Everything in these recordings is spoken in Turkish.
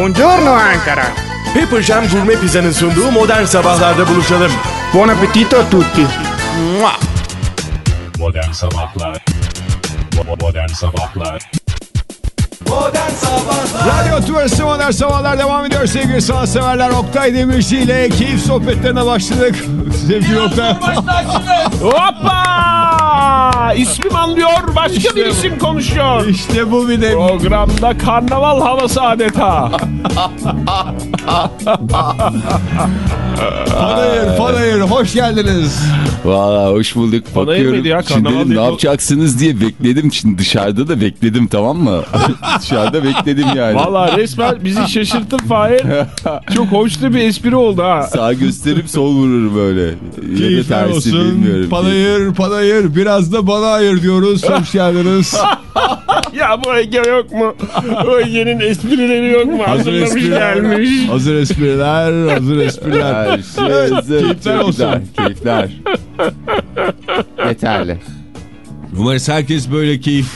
Buongiorno Ankara. Pepper Jam Gourmet Pizza'nın sunduğu modern sabahlarda buluşalım. Buon appetito a tutti. Mua! Modern Sabahlar Modern Sabahlar Radyo Tümrüsü Modern Sabahlar devam ediyor sevgili sanatseverler. Oktay Demirci ile keyif sohbetlerine başladık. Sevgili Oktay. Hoppa! İsmim anlıyor, başka bir isim konuşuyor. İşte bu bir de Programda karnaval havası adeta. Panayır, Panayır hoş geldiniz. Valla hoş bulduk. Bana Bakıyorum. ya, Şimdi dedim, ne yapacaksınız diye bekledim. Şimdi dışarıda da bekledim tamam mı? dışarıda bekledim yani. Valla resmen bizi şaşırttın Fahir. Çok hoş da bir espri oldu ha. Sağ gösterip sol vurur böyle. Ya da Keyifler tersi olsun. bilmiyorum. Panayır, Panayır biraz da bana ayır diyoruz. Hoş geldiniz. Ya bu Ege yok mu? Bu Ege'nin esprileri yok mu? Hazırlamış gelmiş. Hazır espriler, hazır espriler. Şey hazır. keyifler olsun. Keyifler. Yeterli. Umarız herkes böyle keyif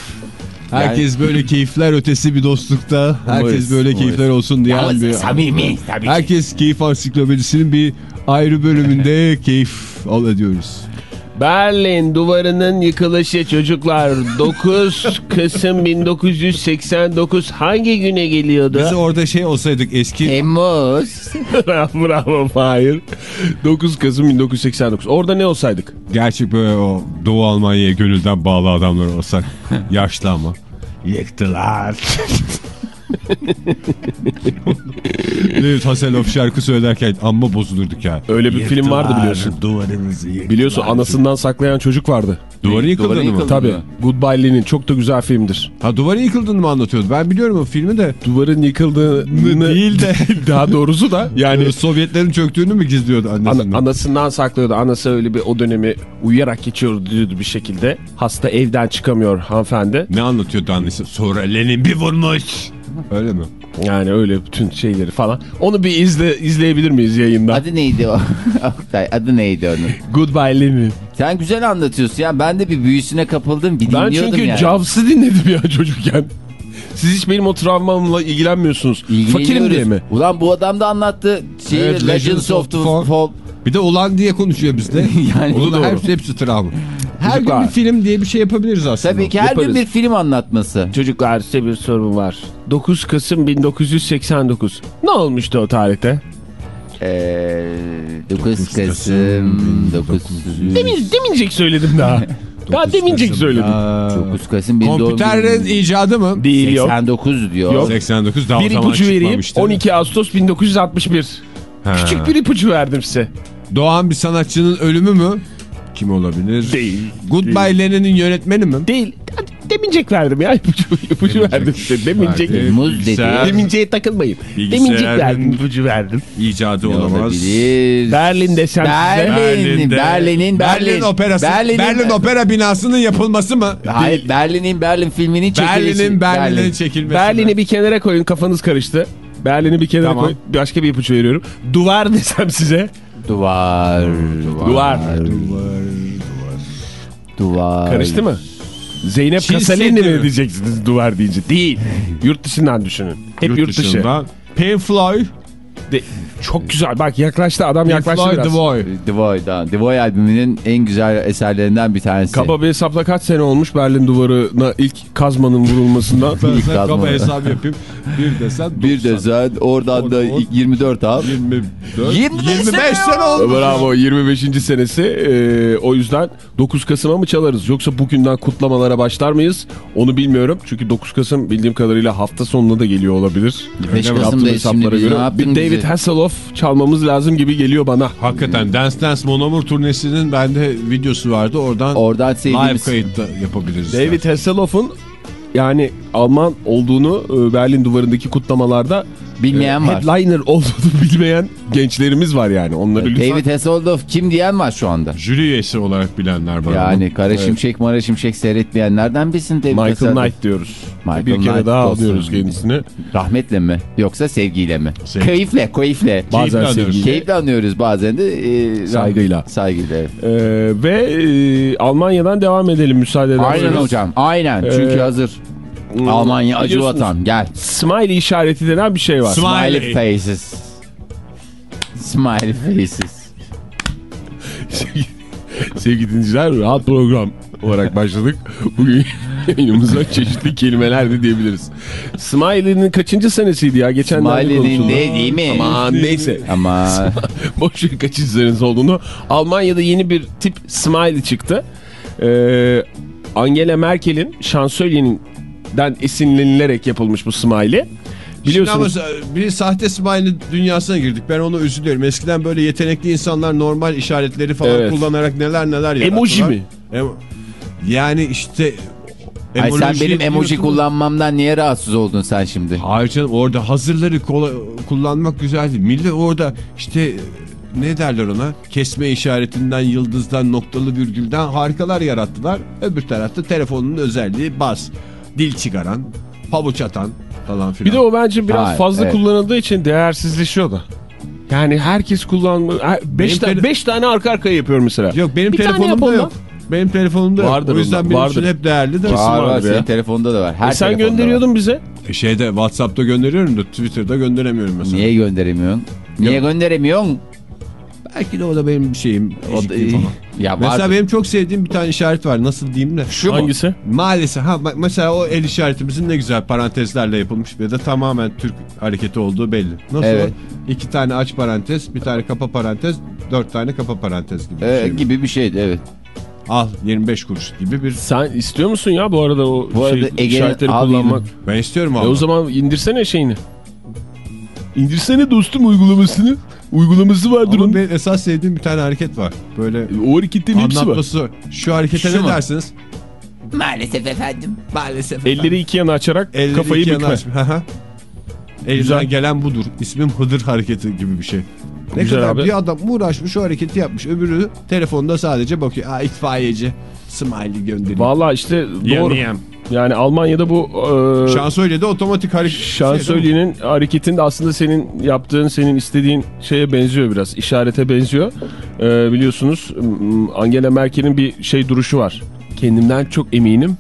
Herkes böyle keyifler ötesi bir dostlukta. Herkes Umarız, böyle umarız. keyifler olsun diyen bir... Samimi tabii Herkes Keyif Ansiklopedisi'nin bir ayrı bölümünde keyif al ediyoruz. Berlin duvarının yıkılışı çocuklar 9 Kasım 1989 hangi güne geliyordu? Biz orada şey olsaydık eski Temmuz. Bravo Fahir. 9 Kasım 1989. Orada ne olsaydık? gerçek böyle o Doğu Almanya'ya gönülden bağlı adamlar olsak. Yaşlı ama. Yıktılar. David Hasselhoff şarkı söylerken amma bozulurduk ya. Öyle bir film vardı biliyorsun. Duvarınızı yıktılar. Biliyorsun anasından saklayan çocuk vardı. Duvarı yıkıldığını Duvarı mı? Tabii. Goodbye Lenin çok da güzel filmdir. Ha duvarın yıkıldığını mı anlatıyordu? Ben biliyorum o filmi de. Duvarın yıkıldığını Değil de. daha doğrusu da yani Yani Sovyetlerin çöktüğünü mü gizliyordu annesinden? Ana- anasından saklıyordu. Anası öyle bir o dönemi uyuyarak geçiyordu diyordu bir şekilde. Hasta evden çıkamıyor hanımefendi. Ne anlatıyordu annesi? Sonra Lenin bir vurmuş. Öyle mi? Yani öyle bütün şeyleri falan. Onu bir izle izleyebilir miyiz yayında? Adı neydi o? Oktay adı neydi onun? Goodbye Lenin. Sen güzel anlatıyorsun ya. Ben de bir büyüsüne kapıldım. Bir Ben çünkü yani. Jaws'ı dinledim ya çocukken. Siz hiç benim o travmamla ilgilenmiyorsunuz. Fakirim diye mi? Ulan bu adam da anlattı. Şeyi, Evet, Legends of the Fall. Fall. Bir de ulan diye konuşuyor bizde. Yani Onun da doğru. hepsi, hepsi travma. Her gün Çocuklar. bir film diye bir şey yapabiliriz aslında. Tabii ki her Yaparız. gün bir film anlatması. Çocuklar size bir sorum var. 9 Kasım 1989. Ne olmuştu o tarihte? Ee, 9 Kasım 9 Demin, demincek söyledim daha. daha demincek söyledim. 9 Kasım bin Kompüterin icadı mı? Değil yok. 89 diyor. Yok. 89 daha Bir o zaman ipucu vereyim. çıkmamıştı. 12 Ağustos 1961. Ha. Küçük bir ipucu verdim size. Doğan bir sanatçının ölümü mü? Kim olabilir? Değil. Goodbye Lenin'in yönetmeni mi? Değil. Demincek verdim ya. İpucu, ipucu verdim size. Demincek. Verdi. Muz dedi. Deminceye takılmayın. Demincek verdim. ipucu verdim. İcadı Ne olamaz. olabilir? Berlin desem size. Berlin, Berlin'in Berlin. Berlin Operası. Berlin'in- Berlin Opera binasının yapılması mı? Hayır, Berlin'in Berlin filminin çekilişi. Berlin'in Berlin'in Berlin. çekilmesi. Berlin'i bir kenara koyun kafanız karıştı. Berlin'i bir kenara Tamam. koy. Başka bir ipucu veriyorum. Duvar desem size. Duvar. Duvar. Duvar. Karıştı mı? Zeynep Kasalini mi diyeceksiniz duvar deyince? Değil. Yurt dışından düşünün. Hep yurt, dışı. dışından. Pink Floyd. De- çok güzel. Bak yaklaştı adam yaklaştı Floyd biraz. The. The Void'dan. The albümünün en güzel eserlerinden bir tanesi. Kaba bir hesapla kaç sene olmuş Berlin duvarına ilk kazmanın vurulmasından? Ben İlk sana kazma. kaba hesap yapayım. Bir desen 90. Bir de sen oradan da Oradan- ilk 24 al. 24. 25 25 sene oldu. Bravo 25. senesi. Ee, o yüzden 9 Kasım'a mı çalarız? Yoksa bugünden kutlamalara başlar mıyız? Onu bilmiyorum. Çünkü 9 Kasım bildiğim kadarıyla hafta sonuna da geliyor olabilir. 5 Yaptığım Kasım'da şimdi hesaplara biz ne göre. yaptın Bir David bizi? Hasselhoff çalmamız lazım gibi geliyor bana. Hakikaten Dance Dance Monomur turnesinin bende videosu vardı. Oradan Oradan live sevdiğimiz kayıt da yapabiliriz. David Hasselhoff'un yani Alman olduğunu e, Berlin duvarındaki kutlamalarda bilmeyen e, var. headliner olduğunu bilmeyen gençlerimiz var yani. Onları lütfen David Hasselhoff kim diyen var şu anda. Jüri üyesi olarak bilenler var. Yani Kara Evet. Şimşek Mara Şimşek seyretmeyenlerden bilsin David Michael Hasselhoff. Knight diyoruz. Michael bir kere Knight daha alıyoruz kendisini. Rahmetle mi? Yoksa sevgiyle mi? Sevgi. Keyifle, keyifle. Bazen anıyoruz. sevgiyle. Keyifle anıyoruz bazen de. e, Saygıyla. Saygıyla. evet. Ee, ve e, Almanya'dan devam edelim müsaade ederseniz. Aynen hocam. Aynen. Çünkü Ee, hazır. Almanya acı vatan gel. Smiley işareti denen bir şey var. Smiley. Smiley faces. Smiley faces. Sevgili dinleyiciler rahat program olarak başladık. Bugün yayınımıza çeşitli kelimeler de diyebiliriz. Smiley'nin kaçıncı senesiydi ya? Geçenlerde Smiley'nin de değil mi? Aman neyse. Ama Boş ver kaçıncı senesi olduğunu. Almanya'da yeni bir tip Smiley çıktı. Ee, Angela Merkel'in şansölyeninden esinlenilerek yapılmış bu Smiley. Biliyorsunuz ama bir sahte smiley dünyasına girdik. Ben ona üzülüyorum. Eskiden böyle yetenekli insanlar normal işaretleri falan Evet. kullanarak neler neler yaptılar. Emoji mi? Emo- yani işte... Ay sen benim emoji kullanmamdan niye rahatsız oldun sen şimdi? Hayır canım orada hazırları kullanmak güzel değil. Millet orada işte ne derler ona? Kesme işaretinden, yıldızdan, noktalı virgülden harikalar yarattılar. Öbür tarafta telefonun özelliği bas, dil çıkaran, pabuç atan falan filan. bir de o bence biraz Hayır, fazla evet. kullanıldığı için değersizleşiyor da. Yani herkes kullanmıyor. 5 Benim tane, tele- beş tane arka arkaya yapıyor mesela. Yok benim Bir telefonumda yok. Benim telefonumda yok. Vardır O yüzden benim vardır. için hep değerli de. Var var ya. senin telefonda da var. Her E sen gönderiyordun bize. E Şeyde WhatsApp'ta gönderiyorum da Twitter'da gönderemiyorum var. mesela. Niye gönderemiyorsun? Niye gönderemiyorsun? Belki de o da benim şeyim. O da, falan. ya Mesela var. benim çok sevdiğim bir tane işaret var. Nasıl diyeyim de. Şu mu? Hangisi? Maalesef. Ha, bak mesela o el işaretimizin ne güzel parantezlerle yapılmış ve de tamamen Türk hareketi olduğu belli. Nasıl Evet. o? İki tane aç parantez, bir tane kapa parantez, dört tane kapa parantez gibi bir Ee, şey. gibi bir şeydi evet. Al 25 kuruş gibi bir... Sen istiyor musun ya bu arada o Bu arada şey, Ege'nin işaretleri kullanmak? Ben istiyorum E abi. o zaman indirsene şeyini. İndirsene dostum uygulamasını. Uygulaması vardır Ama onun. benim esas sevdiğim bir tane hareket var. Böyle O hareketlerin hepsi var. anlatması. Şu harekete Şu ne mu? dersiniz? Maalesef efendim. Maalesef. Elleri iki yana açarak Elleri kafayı iki yana bükme. açma. Hı hı. Elimden gelen budur. İsmim Hıdır hareketi gibi bir şey. Ne Güzel kadar abi. bir adam uğraşmış şu hareketi yapmış. Öbürü telefonda sadece bakıyor. Aa itfaiyeci. Smiley göndereyim. Valla işte doğru. Yem, Yani Almanya'da bu e, Şansölye de otomatik hareket. şansölyenin hareketinde aslında senin yaptığın, senin istediğin şeye benziyor biraz. İşarete benziyor. E, biliyorsunuz Angela Merkel'in bir şey duruşu var. Kendimden çok eminim.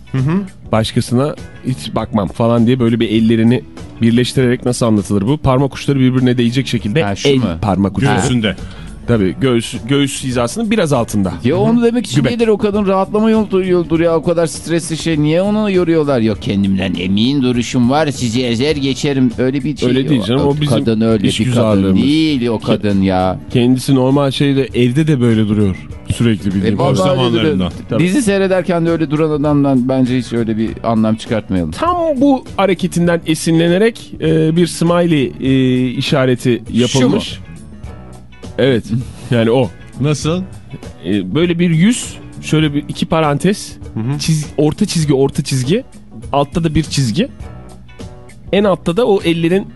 Başkasına hiç bakmam falan diye böyle bir ellerini birleştirerek nasıl anlatılır bu? Parmak uçları birbirine değecek şekilde Ha, şu el mu? parmak uçları. Göğsünde. Tabii göğüs, göğüs hizasının biraz altında. Ya onu demek için nedir? O kadın rahatlama yoldur, yoldur ya. O kadar stresli şey. Niye onu yoruyorlar? Yok kendimden emin duruşum var. Sizi ezer geçerim. Öyle bir şey Öyle değil canım, o bizim kadın öyle bir kadın değil o kadın ya. Kendisi normal şeyde evde de böyle duruyor. Sürekli e, bildiğim öyle duruyor. zamanlarında. Dizi seyrederken de öyle duran adamdan bence hiç öyle bir anlam çıkartmayalım. Tam bu hareketinden esinlenerek e, bir smiley e, işareti yapılmış. Evet. Yani o. Nasıl? E, böyle bir yüz, şöyle bir iki parantez, çiz, orta çizgi, orta çizgi, altta da bir çizgi. En altta da o ellerin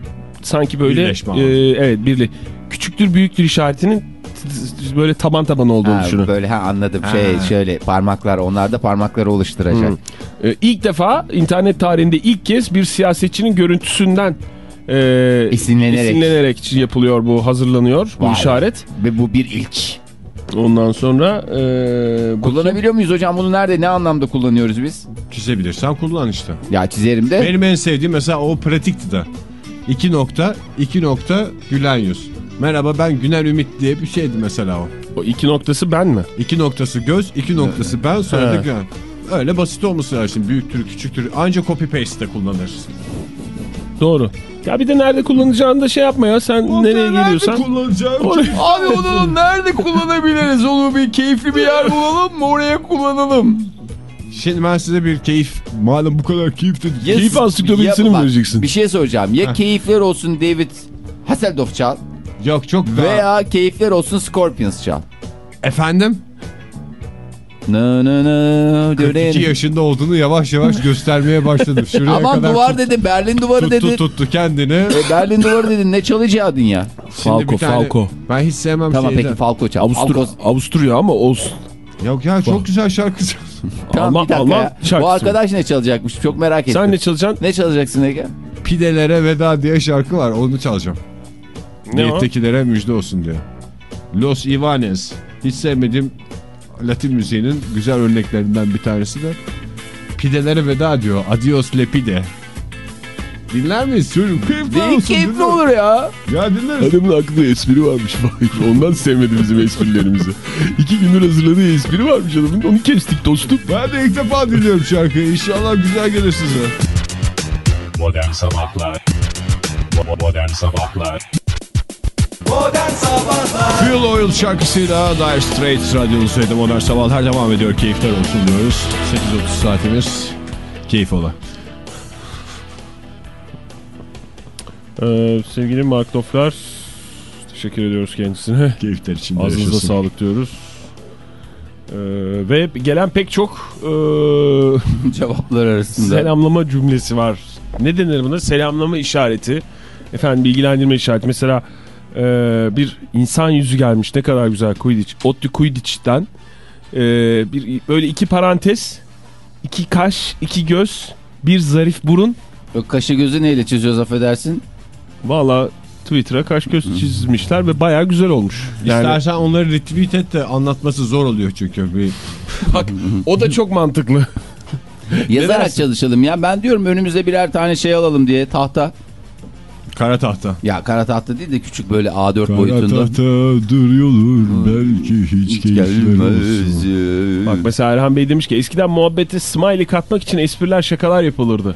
sanki böyle Birleşme e, evet birli. Küçüktür büyüktür işaretinin böyle taban taban olduğunu Ha, düşünün. böyle ha anladım şey şöyle parmaklar onlar da parmakları oluşturacak Ee, ilk defa internet tarihinde ilk kez bir siyasetçinin görüntüsünden e, Esinlenerek. esinlenerek yapılıyor bu hazırlanıyor bu Vay. işaret. ve bu bir ilk Ondan sonra e, kullanabiliyor muyuz hocam bunu nerede ne anlamda kullanıyoruz biz Çizebilirsen kullan işte. ya çizerim de Benim en sevdiğim mesela o pratikti de. İki nokta, iki nokta gülen yüz. Merhaba ben Güner Ümit diye bir şeydi mesela o. o iki noktası ben mi? İki noktası göz, iki noktası ben, sonra da He. Güner. Öyle basit olması lazım. Büyüktür, küçüktür. Anca copy paste de kullanırız. Doğru. Ya bir de nerede kullanacağını da şey yapma ya sen nereye geliyorsan. kullanacağım? Oraya- Abi onu nerede kullanabiliriz? Onu bir keyifli bir yer bulalım mı? Oraya kullanalım. Şimdi ben size bir keyif, malum bu kadar keyif dedik. Ya- Keyif ansiklopedisini mi vereceksin? Bir şey soracağım. Ya keyifler olsun David Hasselhoff çal Yok çok daha... veya keyifler olsun Scorpions çal. Efendim? Nı nı nı, 42 yaşında olduğunu yavaş yavaş göstermeye başladı. Şuraya Aman kadar duvar tut- dedi, Berlin duvarı tuttu, dedi. tuttu kendini. E, Berlin duvarı dedi. Ne çalacaktın ya? Şimdi bir Falco, tane- Falco. Ben hiç sevmem Tamam şeyden. peki Falco çal. Avustur Falco- Avusturya ama olsun. Yok ya çok güzel şarkı. Tamam Alman- bir dakika Alman şarkısı. Bu arkadaş ne çalacakmış? Çok merak ettim. Sen ne çalacaksın? Ne çalacaksın Ege? Pidelere veda diye şarkı var. Onu çalacağım. Ne o? Niyettekilere müjde olsun diye. Los Ivanes. Hiç sevmediğim Latin müziğinin güzel örneklerinden bir tanesi de. pidelere veda diyor. Adios le pide. Dinler miyiz? Söyle, keyifli olsun, keyifli dinle. olur ya. Ya dinleriz. Adamın aklında espri varmış. Ondan sevmedi bizim esprilerimizi. İki gündür hazırladığı espri varmış adamın. Onu kestik dostum. Ben de ilk defa dinliyorum şarkıyı. İnşallah güzel gelir size. Modern Sabahlar Bo- Modern Sabahlar Fuel Oil şarkısıyla Dire Straits radyonuzdaydı. Modern Sabahlar devam ediyor. Keyifler olsun diyoruz. 8.30 saatimiz. Keyif ola. Ee, sevgili Mark Knopfler teşekkür ediyoruz kendisine. Keyifler içinde Ağzınıza yaşasın. sağlık diyoruz. Ee, ve gelen pek çok e, Cevaplar arasında. selamlama cümlesi var. Ne denir buna? Selamlama işareti. Efendim bilgilendirme işareti. Mesela e, bir insan yüzü gelmiş. Ne kadar güzel Quidditch. Ottu Quidditch'ten e, bir böyle iki parantez, iki kaş, iki göz, bir zarif burun. O kaşı gözü neyle çiziyoruz affedersin? Valla Twitter'a kaş göz çizmişler ve baya güzel olmuş. Yani İstersen onları retweet et de anlatması zor oluyor çünkü. Bir bak o da çok mantıklı. Yazarak çalışalım ya. Ben diyorum önümüze birer tane şey alalım diye tahta. Kara tahta. Ya kara tahta değil de küçük böyle A4 Kara boyutunda. tahta duruyor belki hiç olsun. Gelmez. Bak mesela Erhan Bey demiş ki eskiden muhabbete smiley katmak için espriler şakalar yapılırdı.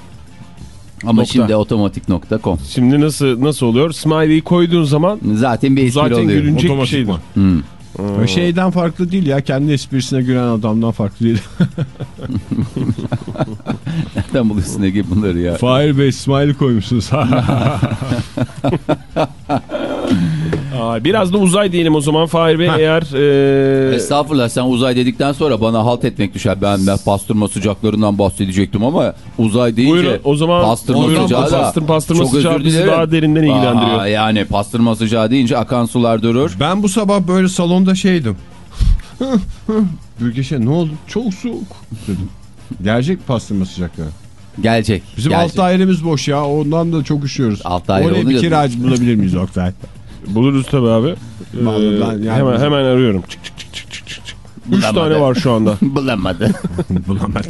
Ama nokta. şimdi otomatik.com. Şimdi nasıl nasıl oluyor? Smiley'i koyduğun zaman Zaten bir espri zaten oluyor. gülünecek bir Otomatik şeydir. mi? Hmm. O şeyden farklı değil ya. Kendi esprisine gülen adamdan farklı değil. Nereden buluyorsun Ege bunları ya? Fahir Bey smiley koymuşsunuz. Aa, biraz da uzay diyelim o zaman Fahir Bey eğer e, Estağfurullah sen uzay dedikten sonra bana halt etmek düşer. Ben, ben pastırma sıcaklarından bahsedecektim ama uzay deyince Buyurun, o zaman pastırma buyurun, sıcağı da pastır- pastırma çok sıcağı bizi daha derinden ilgilendiriyor. Aa, yani pastırma sıcağı deyince akan sular durur. ben bu sabah böyle salonda şeydim. Bürgeşe ne oldu? Çok soğuk dedim. Gelecek pastırma sıcakları. Gelecek. Bizim gelecek. alt dairemiz boş ya. Ondan da çok üşüyoruz. Alt daire Oraya bir kiracı bulabilir miyiz Oktay? buluruz tabii abi. Vallahi Ee, ben yani- hemen hemen arıyorum. Çık çık çık çık çık çık. çık. Üç Bulamadı. tane var şu anda. Bulamadı. Bulamadı.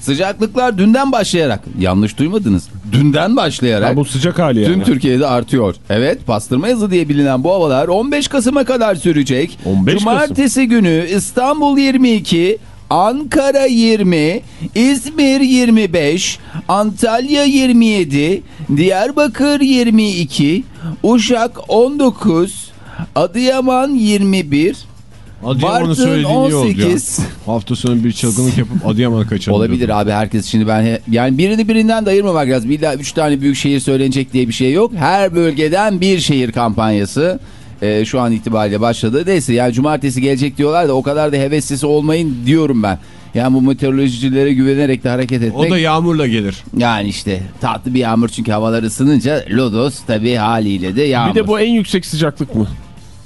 Sıcaklıklar dünden başlayarak yanlış duymadınız. Dünden başlayarak Ha, bu sıcak hali yani. Tüm Türkiye'de artıyor. Evet pastırma yazı diye bilinen bu havalar 15 Kasım'a kadar sürecek. 15 Kasım. Cumartesi günü İstanbul 22, Ankara 20, İzmir 25, Antalya 27, Diyarbakır 22, Uşak 19, Adıyaman 21, Adıyaman'ı Bartın söylediğin iyi oldu ya. 18. Hafta sonu bir çılgınlık yapıp Adıyaman'a kaçalım. Olabilir abi herkes şimdi ben he- yani birini birinden de ayırmamak lazım. İlla 3 tane büyük şehir söylenecek diye bir şey yok. Her bölgeden bir şehir kampanyası e, şu an itibariyle başladı. Neyse yani cumartesi gelecek diyorlar da o kadar da heveslisi olmayın diyorum ben. Yani bu meteorolojilere güvenerek de hareket etmek. O da yağmurla gelir. Yani işte tatlı bir yağmur çünkü havalar ısınınca lodos tabii haliyle de yağmur. Bir de bu en yüksek sıcaklık mı?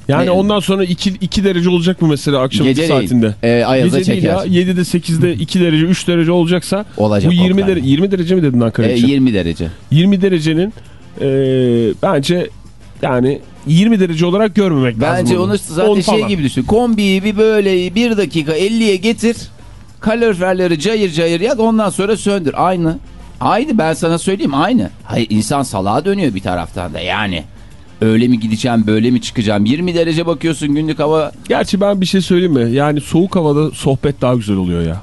Yani Ne? ondan sonra 2, 2 derece olacak mı mesela akşam Gece değil. saatinde? E, ayaza Gece değil çeker. ya 7'de 8'de 2 derece 3 derece olacaksa Olacak bu 20, Oktay. derece, 20 derece mi dedin Ankara E, için? 20 derece. 20 derecenin e, bence yani 20 derece olarak görmemek lazım. Bence onu zaten 10 şey falan. gibi düşün. Kombiyi bir böyle bir dakika 50'ye getir. Kaloriferleri cayır cayır yak ondan sonra söndür. Aynı. Aynı ben sana söyleyeyim aynı. Hayır insan salağa dönüyor bir taraftan da yani. Öyle mi gideceğim böyle mi çıkacağım? 20 derece bakıyorsun günlük hava. Gerçi ben bir şey söyleyeyim mi? Yani soğuk havada sohbet daha güzel oluyor ya.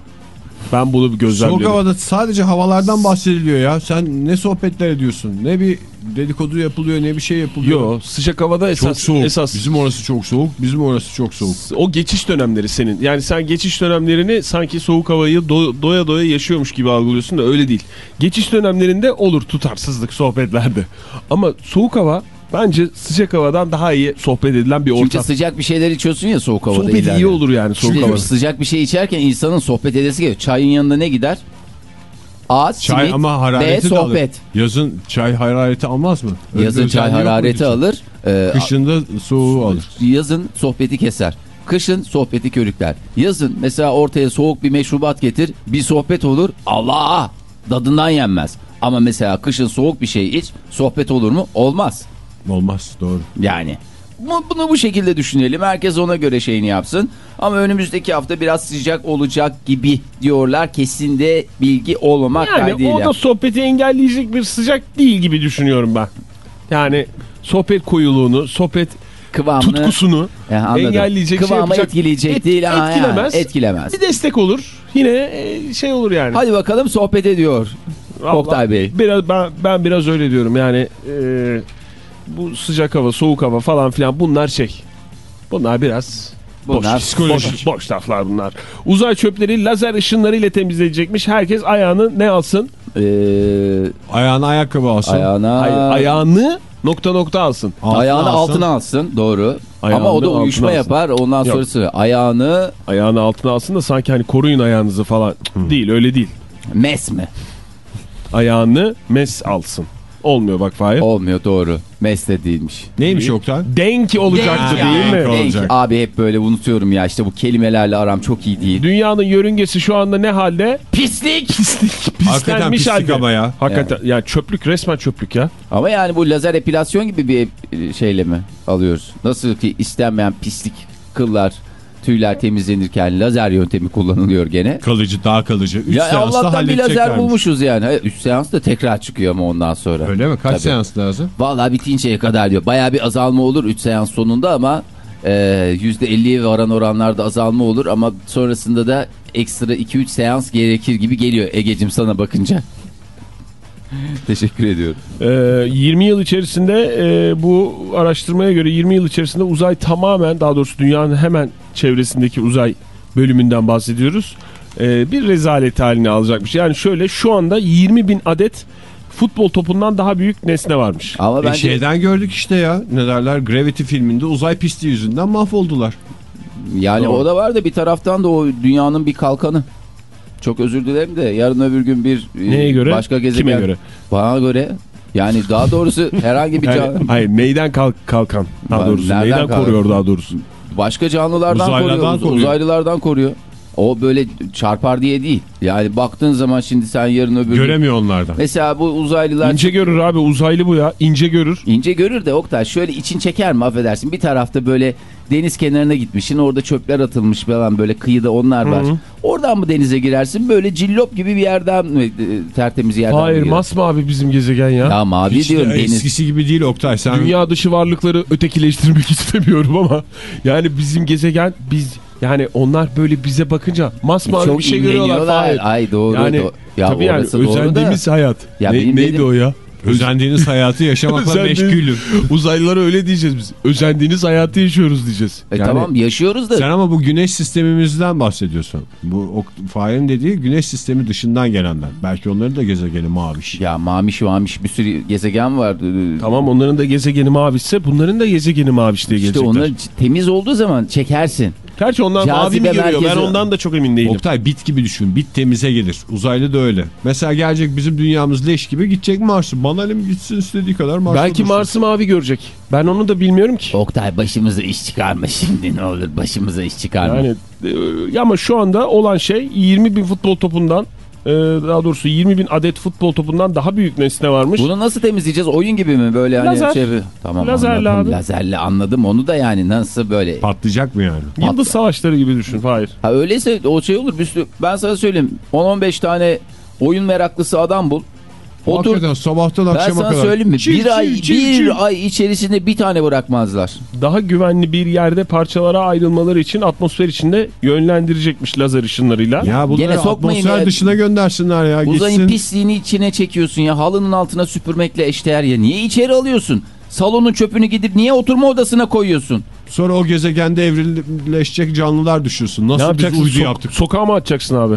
Ben bunu bir Soğuk havada sadece havalardan bahsediliyor ya. Sen ne sohbetler ediyorsun? Ne bir dedikodu yapılıyor ne bir şey yapılıyor. Yo sıcak havada esas, Çok soğuk. esas Bizim orası çok soğuk. Bizim orası çok soğuk. o geçiş dönemleri senin. Yani sen geçiş dönemlerini sanki soğuk havayı do- doya doya yaşıyormuş gibi algılıyorsun da öyle değil. Geçiş dönemlerinde olur tutarsızlık sohbetlerde. Ama soğuk hava bence sıcak havadan daha iyi sohbet edilen bir Çünkü ortam. sıcak bir şeyler içiyorsun ya soğuk havada. Sohbet ileride. iyi olur yani soğuk havada. sıcak bir şey içerken insanın sohbet edesi geliyor. Çayın yanında ne gider? Ağaç, Çay simit ama ve harareti de alır. sohbet. Yazın çay harareti almaz mı? Öyle Yazın çay harareti alır. Ee, Kışında soğuğu alır. Yazın sohbeti keser. Kışın sohbeti körükler. Yazın mesela ortaya soğuk bir meşrubat getir. Bir sohbet olur. Allah! Dadından yenmez. Ama mesela kışın soğuk bir şey iç. Sohbet olur mu? Olmaz. Olmaz doğru. Yani. bu- bunu bu şekilde düşünelim. Herkes ona göre şeyini yapsın. Ama önümüzdeki hafta biraz sıcak olacak gibi diyorlar. Kesin de bilgi olmamak Yani kaydıyla. o da sohbeti engelleyecek bir sıcak değil gibi düşünüyorum ben. Yani sohbet koyuluğunu, sohbet Kıvamını tutkusunu E, anladım. engelleyecek şey Kıvamı yapacak. etkileyecek Et- değil. Etkilemez. ya, etkilemez. bir destek olur. Yine e, şey olur yani. Hadi bakalım sohbet ediyor. Vallahi Oktay Bey. Biraz, ben, ben biraz öyle diyorum yani e, bu sıcak hava, soğuk hava falan filan bunlar şey. Bunlar biraz Bunlar boş, boş, boş laflar bunlar. Uzay çöpleri lazer ışınlarıyla temizleyecekmiş. Herkes ayağını ne alsın? Ee, Ayağına ayakkabı alsın. ayağına Hayır, ayağını nokta nokta alsın. Altına ayağını alsın. altına alsın. Doğru. Ayağını Ama o da uyuşma alsın. yapar. Ondan Yok. sonrası ayağını Ayağını altına alsın da sanki hani koruyun ayağınızı falan. Değil öyle değil. mes mi? Ayağını mes alsın. Olmuyor bak Fahir. Olmuyor doğru. Mes de değilmiş. Neymiş Oktay? Denk olacaktı Denk değil ya, mi? Denk olacak. Abi hep böyle unutuyorum ya. İşte bu kelimelerle aram çok iyi değil. Dünyanın yörüngesi şu anda ne halde? Pislik. Pislik. Hakikaten Pislenmiş pislik halde. ama ya. Hakikaten yani. çöplük resmen çöplük ya. Ama yani bu lazer epilasyon gibi bir e, şeyle mi alıyoruz? Nasıl ki istenmeyen pislik, kıllar, tüyler temizlenirken lazer yöntemi kullanılıyor gene. Kalıcı daha kalıcı. 3 Ya seansta Allah'tan bir lazer bulmuşuz yani. Hayır, Üç seans da tekrar çıkıyor ama ondan sonra. Öyle mi? Kaç Tabii. seans lazım? Vallahi bitinceye kadar diyor. Bayağı bir azalma olur 3 seans sonunda ama e, %50'ye varan oranlarda azalma olur ama sonrasında da ekstra 2-3 seans gerekir gibi geliyor Ege'cim sana bakınca. Teşekkür ediyorum. Ee, 20 yıl içerisinde e, bu araştırmaya göre 20 yıl içerisinde uzay tamamen daha doğrusu dünyanın hemen çevresindeki uzay bölümünden bahsediyoruz. Ee, bir rezalet haline alacakmış. Yani şöyle şu anda 20 bin adet futbol topundan daha büyük nesne varmış. Ama E bence şeyden gördük işte ya. Ne derler? Gravity filminde uzay pisti yüzünden mahvoldular. yani Doğru. o da var da bir taraftan da o dünyanın bir kalkanı. Çok özür dilerim de yarın öbür gün bir e, Neye göre? başka gezegen. Kime göre? Bana göre. Yani daha doğrusu herhangi bir Yani, canlı, hayır neyden kalk, kalkan daha doğrusu nereden kalkan? koruyor daha doğrusu. başka canlılardan Uzaylılardan koruyor, koruyor. uzaylılardan koruyor. O böyle çarpar diye değil. Yani baktığın zaman şimdi sen yarın öbür gün Göremiyor onlardan. Mesela bu uzaylılar İnce görür abi uzaylı bu ya ince görür. ince görür de Oktay şöyle için çeker mi affedersin. Bir tarafta böyle deniz kenarına gitmişsin orada çöpler atılmış falan böyle kıyıda onlar var. Oradan mı denize girersin böyle cillop gibi bir yerden mi e, tertemiz yerden mi Hayır girer? masmavi bizim gezegen ya. Ya mavi Hiç de diyorum deniz. eskisi gibi değil Oktay. Sen Dünya dışı varlıkları ötekileştirmek istemiyorum ama yani bizim gezegen biz yani onlar böyle bize bakınca masmavi Çok bir şey görüyorlar. Fahir. Ay doğru. Yani do- ya tabii yani doğru da. özendiğimiz hayat. Ya Ne- benim neydi dedim- o ya? özendiğiniz hayatı yaşamakla meşgulüm. Uzaylılara öyle diyeceğiz biz. Özendiğiniz hayatı yaşıyoruz diyeceğiz. E Yani tamam yaşıyoruz da. Sen ama bu güneş sistemimizden bahsediyorsun. Bu Fahir'in dediği güneş sistemi dışından gelenler. Belki onların da gezegeni maviş. Ya mamiş mamiş bir sürü gezegen var. Tamam onların da gezegeni mavişse bunların da gezegeni maviş diye İşte gelecekler. onlar temiz olduğu zaman çekersin. Gerçi onlar mavi mi görüyor? Ben merkezi- ondan da çok emin değilim. Oktay bit gibi düşün. Bit temize gelir. Uzaylı da öyle. Mesela gelecek bizim dünyamız leş gibi gidecek Mars'a. Bana ne mi gitsin istediği kadar Mars'a Belki. Mars'ı mavi görecek. Ben onu da bilmiyorum ki. Oktay başımıza iş çıkarma şimdi ne olur başımıza iş çıkarma. Yani e, ama şu anda olan şey 20 bin futbol topundan e, daha doğrusu 20 bin adet futbol topundan daha büyük nesne varmış. Bunu nasıl temizleyeceğiz? Oyun gibi mi böyle hani Lazer. şey Tamam Lazerle anladım. abi. Lazerle anladım onu da yani nasıl böyle. Patlayacak mı yani? Yıldız savaşları gibi düşün. Hayır. Ha öyleyse o şey olur bir sürü- ben sana söyleyeyim 10-15 tane oyun meraklısı adam bul. Otur Hakikaten sabahtan ben akşama sana kadar. söyleyeyim mi? Çil, bir çil, ay çil, bir çil. ay içerisinde bir tane bırakmazlar. Daha güvenli bir yerde parçalara ayrılmaları için atmosfer içinde yönlendirecekmiş lazer ışınlarıyla. Ya bunları Gene atmosfer ya. dışına göndersinler ya. Uzayın Gitsin. pisliğini içine çekiyorsun ya halının altına süpürmekle eşdeğer ya. Niye içeri alıyorsun? Salonun çöpünü gidip niye oturma odasına koyuyorsun? Sonra o gezegende evrimleşecek canlılar düşürsün. ne Nasıl biz yapacaksın? uydu Sok- yaptık? Sokağa mı atacaksın abi?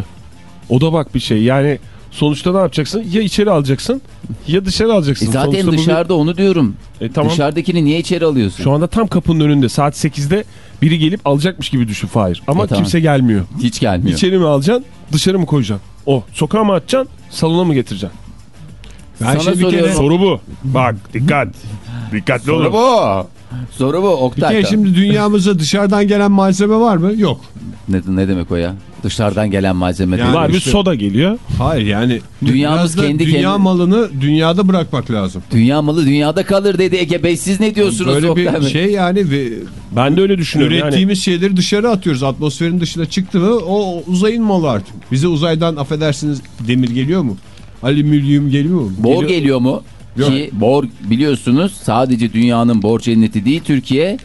O da bak bir şey. Yani sonuçta ne yapacaksın? Ya içeri alacaksın ya dışarı E alacaksın. zaten Sonuçta bu bir- dışarıda onu diyorum. E tamam. Dışarıdakini niye içeri alıyorsun? Şu anda tam kapının önünde saat 8'de biri gelip alacakmış gibi düşün Fahir. Ama E tamam. kimse gelmiyor. Hiç gelmiyor. İçeri mi alacaksın dışarı mı koyacaksın? O sokağa mı atacaksın salona mı getireceksin? Ben Sana şimdi bir kere, soruyorum. Soru bu. Bak dikkat. Dikkatli Soru olun. bu. Soru bu bir Oktay. kere şimdi dünyamıza dışarıdan gelen malzeme var mı? Yok. Ne, ne demek o ya? Dışarıdan gelen malzeme Yani. Var bir işte- soda geliyor. Hayır yani Dünyamız kendi dünya kendi- malını dünyada bırakmak lazım. Dünya malı dünyada kalır dedi Ege Bey. Siz ne diyorsunuz? Böyle Oktay bir Bey? şey yani ve Ben de öyle düşünüyorum. Yani ürettiğimiz şeyleri dışarı atıyoruz. Atmosferin dışına çıktı mı o uzayın malı artık. Bize uzaydan affedersiniz demir geliyor mu? Alüminyum geliyor mu? Bor Geliyor. geliyor mu? Yok. Ki bor biliyorsunuz sadece dünyanın bor cenneti değil Türkiye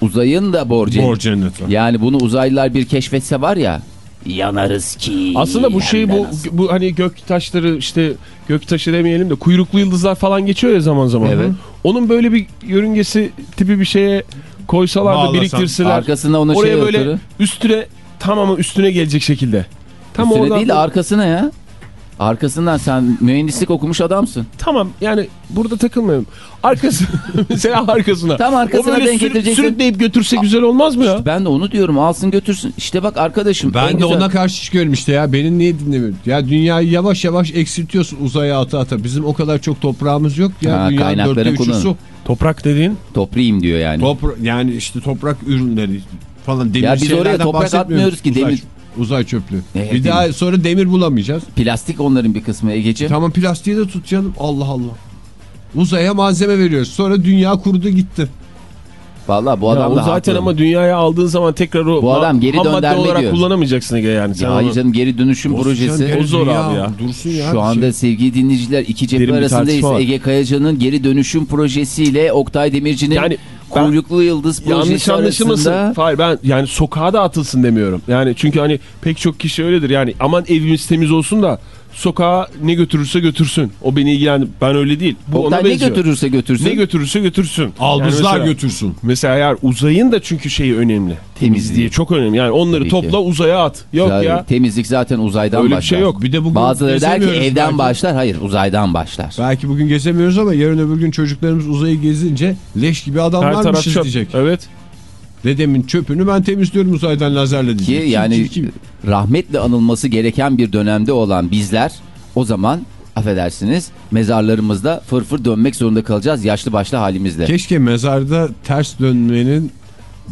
uzayın da bor cenneti. Bor cenneti. Yani bunu uzaylılar bir keşfetse var ya yanarız ki. Aslında bu şey bu bu hani gök taşları işte gök taşı demeyelim de kuyruklu yıldızlar falan geçiyor ya zaman zaman. Evet. Onun böyle bir yörüngesi tipi bir şeye koysalar da biriktirseler. Arkasına ona oraya şey böyle oturur. üstüne tamamı üstüne gelecek şekilde. Tam Üstüne oradan değil de arkasına ya. Arkasından sen mühendislik okumuş adamsın. tamam yani burada takılmayalım. Arkası mesela arkasına. Tam arkasına denk getireceksin. sürükleyip götürse güzel olmaz mı ya? Ben de onu diyorum alsın götürsün. İşte bak arkadaşım. en Ben de güzel- ona karşı çıkıyorum işte ya. Beni niye dinlemiyorsun? Ya dünyayı yavaş yavaş eksiltiyorsun uzaya ata ata. Bizim o kadar çok toprağımız yok ya. Ha, Dünyanın dörtte üçü kullanın. su. Toprak dediğin Toprayım diyor yani. Topra yani işte toprak ürünleri falan demir Ya biz oraya toprak bahsetmiyoruz. atmıyoruz ki, demir. Uzay çöplüğü. Evet, bir daha sonra demir bulamayacağız. Plastik onların bir kısmı Egeci. Tamam plastiği de tut canım. Allah Allah. Uzaya malzeme veriyoruz. Sonra dünya kurudu gitti. Vallahi bu Ya adam o da zaten haklı. ama dünyaya aldığın zaman tekrar o Bu adam geri dönderme olarak diyor. kullanamayacaksın Ege yani. Sen Ya hayır canım geri dönüşüm Olsun projesi. geri O zor dünya abi ya. Dursun ya. Şu anda Şey- sevgili dinleyiciler iki cephe arasındayız. Ege Kayaca'nın geri dönüşüm projesiyle Oktay Demirci'nin Yani kuyruklu yıldız projesi Yanlış anlaşılmasın. arasında. Hayır ben yani sokağa da atılsın demiyorum. Yani çünkü hani pek çok kişi öyledir. Yani aman evimiz temiz olsun da sokağa ne götürürse götürsün. O beni ilgilendir. Ben öyle değil. Bu ona ne benziyor. götürürse götürsün. Ne götürürse götürsün. Aldızlar Yani mesela- götürsün. Mesela eğer uzayın da çünkü şeyi önemli. Temizliği çok önemli. Yani onları Tabii topla ki. uzaya at. Yok Zaten ya. Temizlik zaten uzaydan Öyle bir başlar. şey yok. Bir de bugün Bazıları der ki evden belki. başlar. Hayır uzaydan başlar. Belki bugün gezemiyoruz ama yarın öbür gün çocuklarımız uzayı gezince leş gibi adamlarmışız diyecek. Evet. Dedemin çöpünü ben temizliyorum uzaydan lazerle Ki diyecek. yani Çirkin. Rahmetle anılması gereken bir dönemde olan bizler o zaman affedersiniz mezarlarımızda fırfır dönmek zorunda kalacağız yaşlı başlı halimizle. Keşke mezarda ters dönmenin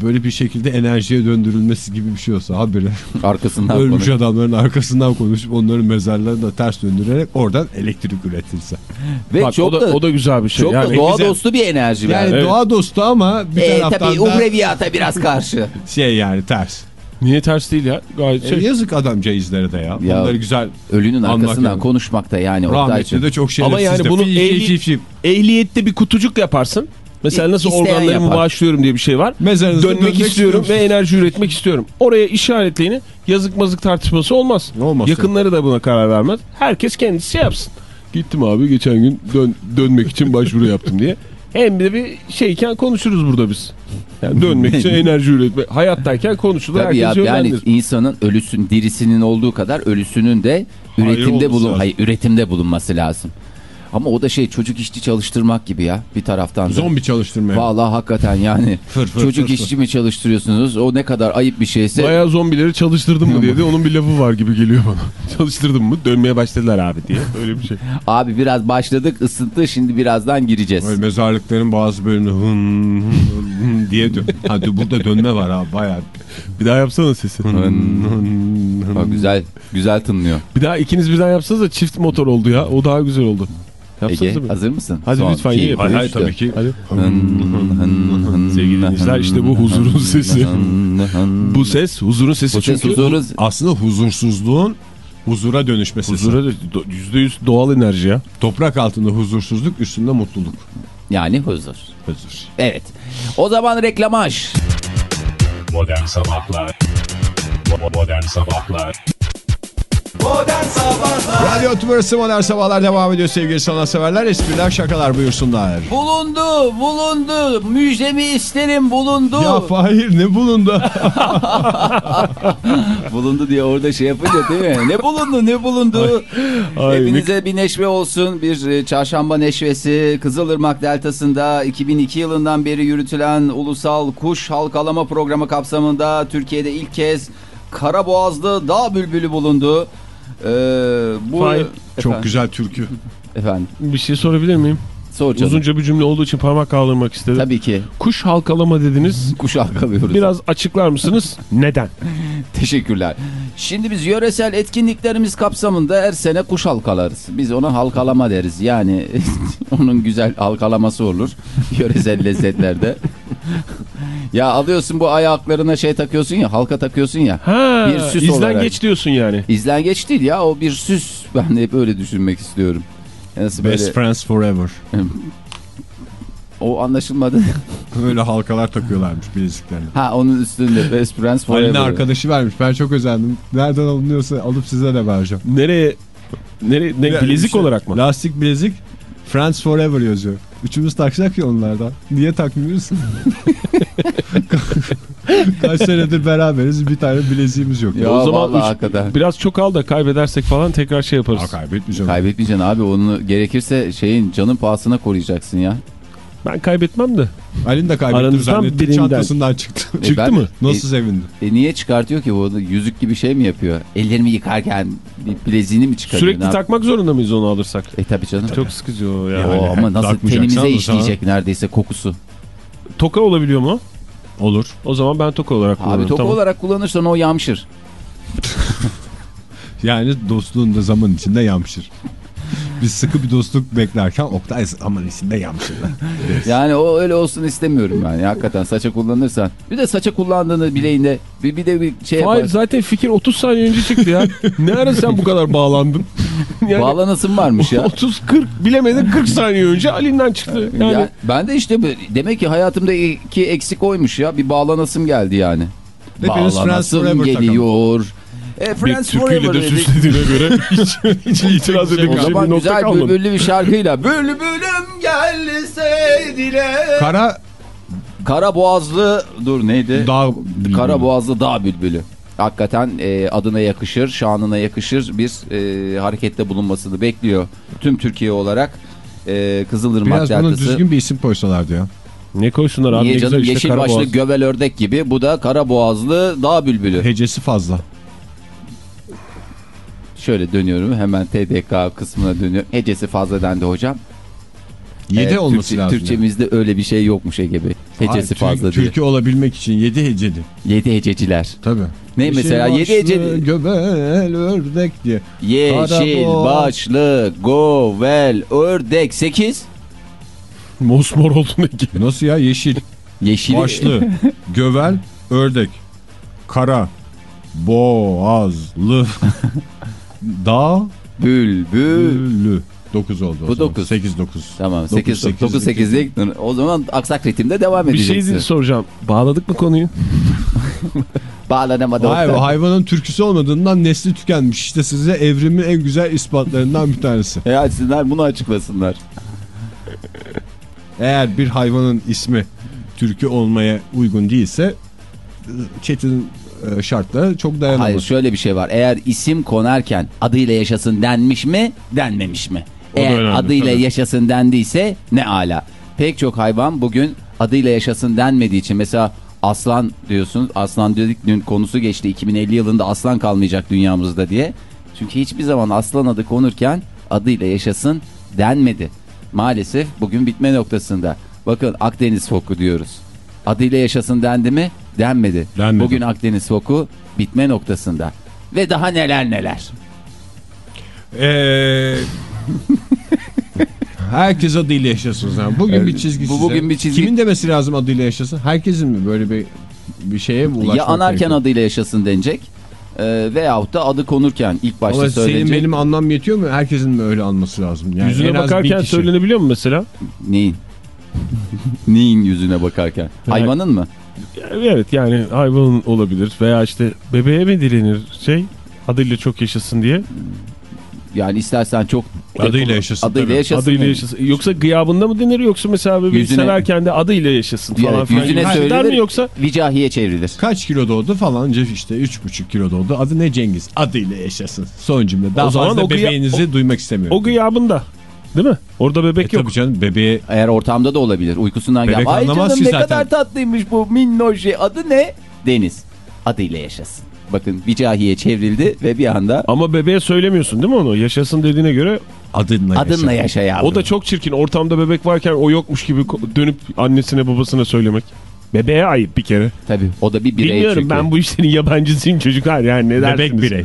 böyle bir şekilde enerjiye döndürülmesi gibi bir şey olsa habire. Arkasından Ölmüş konu. adamların arkasından konuşup onların mezarlarını da ters döndürerek oradan elektrik üretilse. Ve Bak, çok o, da, da, o da güzel bir şey. çok yani da doğa güzel. dostu bir enerji Yani var. Evet. doğa dostu ama bir E, taraftan tabii da uhreviyata biraz karşı. şey yani ters. Niye ters değil ya? Gayet E, şey. yazık adamcağızlara da ya. Ya, Onları güzel Ölünün arkasından yani. konuşmakta yani rahmetli de çok şerefsiz Ama yani bunu ehli- fil, fil. Ehliyette bir kutucuk yaparsın. Mesela nasıl İsteyen organlarımı yapar. bağışlıyorum diye bir şey var. Mezarınızda Dönmek dönmek istiyorum ve enerji üretmek istiyorum. Oraya işaretleyeni yazık mazık tartışması olmaz. Olmaz. Yakınları da buna karar vermez. Herkes kendisi yapsın. Gittim abi geçen gün dön, dönmek için başvuru yaptım diye. Hem de bir şeyken konuşuruz burada biz. Yani dönmek için enerji üretme. Hayattayken konuşulur. Tabii ya yani insanın ölüsün dirisinin olduğu kadar ölüsünün de üretimde bulun hayır üretimde bulunması lazım. Ama o da şey çocuk işçi çalıştırmak gibi ya bir taraftan da. Zombi çalıştırmaya. Vallahi hakikaten yani Fır fır çocuk fır fır. işçi mi çalıştırıyorsunuz? O ne kadar ayıp bir şeyse. Bayağı zombileri çalıştırdın mı diye de onun bir lafı var gibi geliyor bana. Çalıştırdın mı dönmeye başladılar abi diye. Öyle bir şey. Abi biraz başladık ısıntı şimdi birazdan gireceğiz. Böyle mezarlıkların bazı bölümünde hın hın hın diye dön. Hadi burada dönme var abi bayağı. Bir daha yapsana sesi. Hın hın hın. Bak, güzel güzel tınlıyor. Bir daha ikiniz birden yapsanız da çift motor oldu ya. O daha güzel oldu. Ege bir. hazır mısın? Hadi Son, lütfen iyi üç, Hayır, tabii ki. Hadi. Sevgili dinleyiciler, işte bu huzurun sesi. Bu ses huzurun sesi Bu ses çünkü huzurun Aslında huzursuzluğun huzura dönüşmesi. huzura yüzde yüz doğal enerji ya. Toprak altında huzursuzluk üstünde mutluluk. yani huzur. Huzur. Evet. O zaman reklamaj. Modern Sabahlar Bo- Modern Sabahlar Radyo Tümrüsü Modern Sabahlar devam ediyor sevgili sanatseverler. Espriler şakalar buyursunlar. Bulundu, bulundu. Müjdemi isterim, bulundu. Ya Fahir ne bulundu? bulundu diye orada şey yapınca değil mi? Ne bulundu, ne bulundu? Ay, Hepinize bir neşve olsun. Bir e, çarşamba neşvesi. Kızılırmak Deltası'nda 2002 yılından beri yürütülen ulusal kuş halkalama programı kapsamında Türkiye'de ilk kez Karaboğazlı dağ bülbülü bulundu. Ee, bu Fahir, Çok Efendim? güzel türkü. Efendim, Bir şey sorabilir miyim? Sor canım. Uzunca bir cümle olduğu için parmak kaldırmak istedim. Tabii ki. Kuş halkalama dediniz. Kuş halkalıyoruz. Biraz açıklar mısınız? Neden? Teşekkürler. Şimdi biz yöresel etkinliklerimiz kapsamında her sene kuş halkalarız. Biz ona halkalama deriz. Yani onun güzel halkalaması olur yöresel lezzetlerde. ya alıyorsun bu ayaklarına şey takıyorsun ya halka takıyorsun ya. Ha, Bir süs izlen olarak. geç diyorsun yani. İzlengeç değil ya o bir süs. Ben de hep öyle düşünmek istiyorum. Nasıl böyle Best friends forever. o anlaşılmadı. Böyle halkalar takıyorlarmış bileziklerine. ha onun üstünde Best Friends Forever. arkadaşı vermiş. Ben çok özendim. Nereden alınıyorsa alıp size de vereceğim. Nereye? Nereye? Ne, bilezik şey, olarak mı? Lastik bilezik. Friends forever yazıyor. Üçümüz taksak ya onlardan. Niye takmıyoruz? Kaç senedir beraberiz bir tane bileziğimiz yok. Ya O zaman üç- hakikaten. Biraz çok al da kaybedersek falan tekrar şey yaparız. Aa, kaybetmeyeceğim. Kaybetmeyeceksin abi onu gerekirse şeyin canın pahasına koruyacaksın ya. Ben kaybetmem de. Ali'nin de kaybetti Aranızdan zannetti. birinden. Çantasından çıktı. E Çıktı ben- mı? Nasıl sevindi? E niye çıkartıyor ki bu yüzük gibi şey mi yapıyor? Ellerimi yıkarken bir bileziğini mi çıkarıyor? Sürekli takmak zorunda mıyız onu alırsak? E tabi canım. Çok sıkıcı o ya. O ama nasıl tenimize işleyecek neredeyse kokusu. Toka olabiliyor mu? Olur. O zaman ben toka olarak kullanırım. Abi toka tamam. olarak kullanırsan o yamşır. Yani dostluğun da zaman içinde yamşır. Biz sıkı bir dostluk beklerken Oktay zaman içinde yamşır. Yani o öyle olsun istemiyorum yani hakikaten saça kullanırsan. Bir de saça kullandığını bileğinde bir, bir de bir şey Hayır yaparsın. zaten fikir 30 saniye önce çıktı ya. ne ara sen bu kadar bağlandın? yani Bağlanasın varmış ya. 30 40 bilemedin 40 saniye önce Ali'nden çıktı. Yani Ya ben de işte demek ki hayatımda iki eksik oymuş ya. Bir bağlanasım geldi yani. Hepiniz bağlanasım geliyor. E, bir Friends türküyle Forever de süslediğine göre hiç, hiç itiraz O edebileceğim bir nokta güzel kalmadı. bülbüllü bir şarkıyla Bülbülüm gelse dile Kara Kara Boğazlı dur neydi? dağ Kara Boğazlı Dağ Bülbülü. Hakikaten e, adına yakışır, şanına yakışır bir e, harekette bulunmasını bekliyor. Tüm Türkiye olarak e, Kızılırmak Biraz buna Deltası. düzgün bir isim koysalardı ya. Ne koysunlar abi Niye ne canım güzel işte yeşil Karaboğaz. başlı gövel ördek gibi bu da Kara Boğazlı Dağ Bülbülü. Hecesi fazla. Şöyle dönüyorum hemen TDK kısmına dönüyorum. Hecesi fazla dendi hocam. 7 Evet, olması Türkçe- lazım. Türkçemizde öyle bir şey yokmuş Ege Bey. Hecesi Hayır, fazla Türk, diye. Türkü olabilmek için 7 heceli. Yedi hececiler. Tabii. Ne mesela? Yedi heceli. Göbel ördek diye. Yeşil, Karaboğaz. başlı, govel, ördek. Sekiz. Mosmor oldun Ege. Nasıl ya? Yeşil, Yeşil. başlı, gövel, ördek, kara, boğazlı, dağ, Bülbül. 9 oldu. o Bu zaman. dokuz. 8 9. Tamam Dokuz, 8 sekiz, 9 sekiz. 8'lik. O zaman aksak ritimde devam Bir edeceksin. şey soracağım. Bağladık mı konuyu? Bağlanamadı. Hayır hayvanın türküsü olmadığından nesli tükenmiş. İşte size evrimin en güzel ispatlarından bir tanesi. E açsınlar bunu açıklasınlar. Eğer bir hayvanın ismi türkü olmaya uygun değilse Çetin e, şartlara çok dayanamaz. Hayır şöyle bir şey var. Eğer isim konarken adıyla yaşasın denmiş mi denmemiş mi? O Eğer önemli, adıyla tabii. yaşasın dendiyse ne ala. Pek çok hayvan bugün adıyla yaşasın denmediği için mesela aslan diyorsunuz. Aslan dedik dün konusu geçti 2050 yılında aslan kalmayacak dünyamızda diye. Çünkü hiçbir zaman aslan adı konurken adıyla yaşasın denmedi. Maalesef bugün bitme noktasında. Bakın Akdeniz foku diyoruz. Adıyla yaşasın dendi mi? Denmedi. Denmedi. Bugün Akdeniz foku bitme noktasında. Ve daha neler neler. Ee, herkes adıyla yaşasın. Yani. Bugün bir çizgi bu size. bugün bir çizgi- Kimin demesi lazım adıyla yaşasın? Herkesin mi böyle bir bir şeye mi ulaşmak ya anarken gerekiyor? adıyla yaşasın denecek. E, veyahut da adı konurken ilk başta Ama senin söylenecek. benim anlam yetiyor mu? Herkesin mi öyle anması lazım? Yani Yüzüne bakarken söylenebiliyor mu mesela? Neyin? Neyin yüzüne bakarken? Hayvanın mı? Evet yani hayvanın olabilir veya işte bebeğe mi dilenir şey adıyla çok yaşasın diye. Yani istersen çok... Adıyla yaşasın Adıyla tabii. yaşasın. Adıyla yaşasın. Yoksa gıyabında mı denir yoksa mesela bebeği Yüzüne- severken de adıyla yaşasın falan Evet, filan. yüzüne bir şey der söylenir. mi yoksa Vicahiye çevrilir. Kaç kilo doğdu falan işte 3,5 kilo doğdu. Adı ne Cengiz? Adıyla yaşasın. Son cümle. Daha O zaman fazla o bebeğinizi duymak istemiyorum. o gıyabında değil mi? Orada e bebek yok. tabii canım bebeğe Eğer ortamda da olabilir. Uykusundan Bebek gel. Ay canım ne zaten. kadar tatlıymış bu minnoş şey. Adı ne? Deniz. Adıyla yaşasın. Bakın Vicahiye çevrildi ve bir anda Ama bebeğe söylemiyorsun değil mi onu? Yaşasın dediğine göre adınla adınla yaşa yavrum. o da çok çirkin. Ortamda bebek varken o yokmuş gibi dönüp annesine babasına söylemek. Bebeğe ayıp bir kere. Tabii o da bir birey Bilmiyorum çünkü. ben bu işlerin yabancısıyım çocuklar yani ne dersiniz? Bebek birey.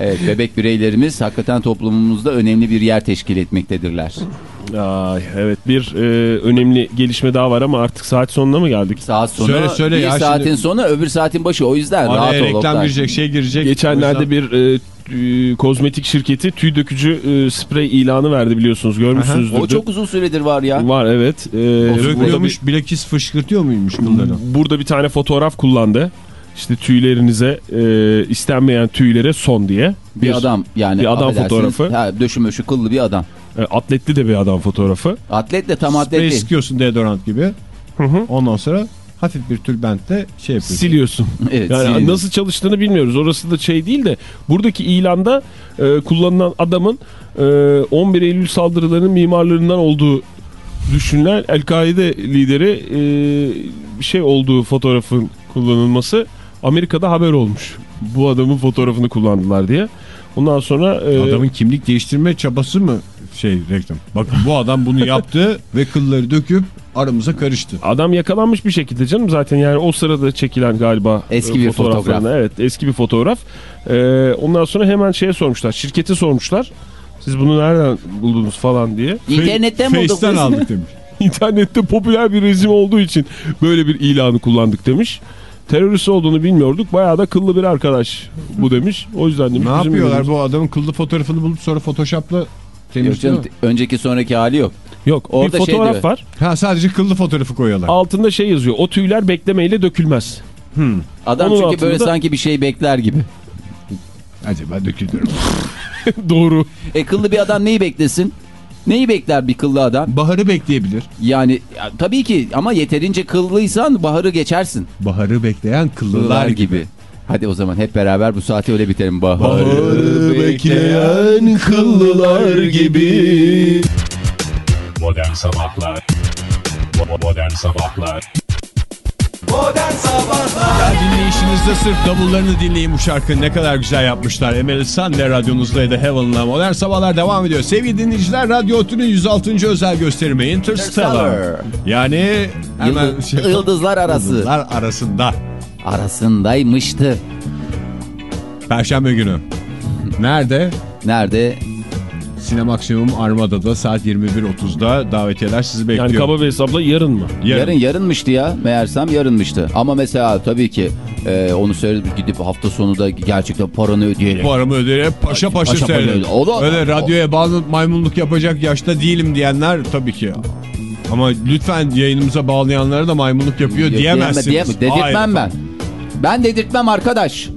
Evet bebek bireylerimiz hakikaten toplumumuzda önemli bir yer teşkil etmektedirler. Ay, evet bir e, önemli gelişme daha var ama artık saat sonuna mı geldik? Saat sonu Söyle, söyle bir ya saatin şimdi- sonu öbür saatin başı o yüzden rahat Araya ol. reklam Oktay. girecek şey girecek. Geçenlerde yüzden- bir e, kozmetik şirketi tüy dökücü e, sprey ilanı verdi biliyorsunuz görmüşsünüzdür. O çok uzun süredir var ya. Var evet. E, burada, bir, bilakis fışkırtıyor muymuş kılları? burada bir tane fotoğraf kullandı. İşte tüylerinize e, istenmeyen tüylere son diye. Bir adam yani bir adam fotoğrafı. Ha, döşü şu kıllı bir adam. E, atletli de bir adam fotoğrafı. Atlet de tam Sprey atlet değil. sıkıyorsun deodorant gibi. Ondan sonra hafif bir tülbentle şey yapıyorsun. Siliyorsun. Evet, Yani siliniyor. nasıl çalıştığını bilmiyoruz. Orası da şey değil de buradaki ilanda e, kullanılan adamın e, 11 Eylül saldırılarının mimarlarından olduğu düşünülen El-Kaide lideri e, bir şey olduğu fotoğrafın kullanılması Amerika'da haber olmuş. Bu adamın fotoğrafını kullandılar diye. Ondan sonra e, Adamın kimlik değiştirme çabası mı şey reklam? Bakın bu adam bunu yaptı ve kılları döküp aramıza karıştı. Adam yakalanmış bir şekilde canım zaten yani o sırada çekilen galiba Eski e, bir fotoğraflarına. fotoğraf. Evet eski bir fotoğraf. Ee, ondan sonra hemen şeye sormuşlar şirkete sormuşlar. Siz bunu nereden buldunuz falan diye. İnternetten bulduk. Face'ten biz. aldık demiş. İnternette popüler bir rezim olduğu için böyle bir ilanı kullandık demiş. Terörist olduğunu bilmiyorduk. Bayağı da kıllı bir arkadaş bu demiş. O yüzden demiş. Ne bizim yapıyorlar bu adamın kıllı fotoğrafını bulup sonra Photoshop'la temizliyor? önceki sonraki hali yok. Yok Orada bir şey fotoğraf diyor. var. Ha sadece kıllı fotoğrafı koyuyorlar. Altında şey yazıyor. O tüyler beklemeyle dökülmez. Adam Onun çünkü böyle altında- sanki bir şey bekler gibi. Acaba dökülüyorum. Doğru. E kıllı bir adam neyi beklesin? Neyi bekler bir kıllı adam? Baharı bekleyebilir. Yani ya, tabii ki ama yeterince kıllıysan baharı geçersin. Baharı bekleyen kıllılar Kıllılar gibi. gibi. Hadi o zaman hep beraber bu saati öyle bitelim. Baharı, Baharı bekleyen kıllılar gibi. Modern Sabahlar Bo- Modern Sabahlar Ya dinleyişinizde sırf davullarını dinleyin bu şarkı ne kadar güzel yapmışlar. Emel Sandler radyonuzda ya da Heaven'la Modern Sabahlar devam ediyor. Sevgili dinleyiciler Radyo Otü'nün 106. özel gösterimi Interstellar. Interstellar. Yani hemen Yıldız- şey- yıldızlar arası. Yıldızlar arasında. Arasındaymıştı. Perşembe günü. Nerede? Nerede? Sinemaksimum Armada'da saat 21.30'da davetiyeler sizi bekliyor. Yani kaba bir hesapla yarın mı? Yarın. yarınmıştı ya. Meğersem yarınmıştı. Ama mesela tabii ki e, onu söyledim gidip hafta sonu da gerçekten paranı ödeyerek. Bu aramı ödeyerek paşa paşa, Paşa paşa seyredin. öyle. O da- Öyle radyoya bağlı maymunluk yapacak yaşta değilim diyenler tabii ki. Ama lütfen yayınımıza bağlayanlara da maymunluk yapıyor diyemezsiniz. Diyemem, dedirtmem Hayır. ben. Ben dedirtmem arkadaş.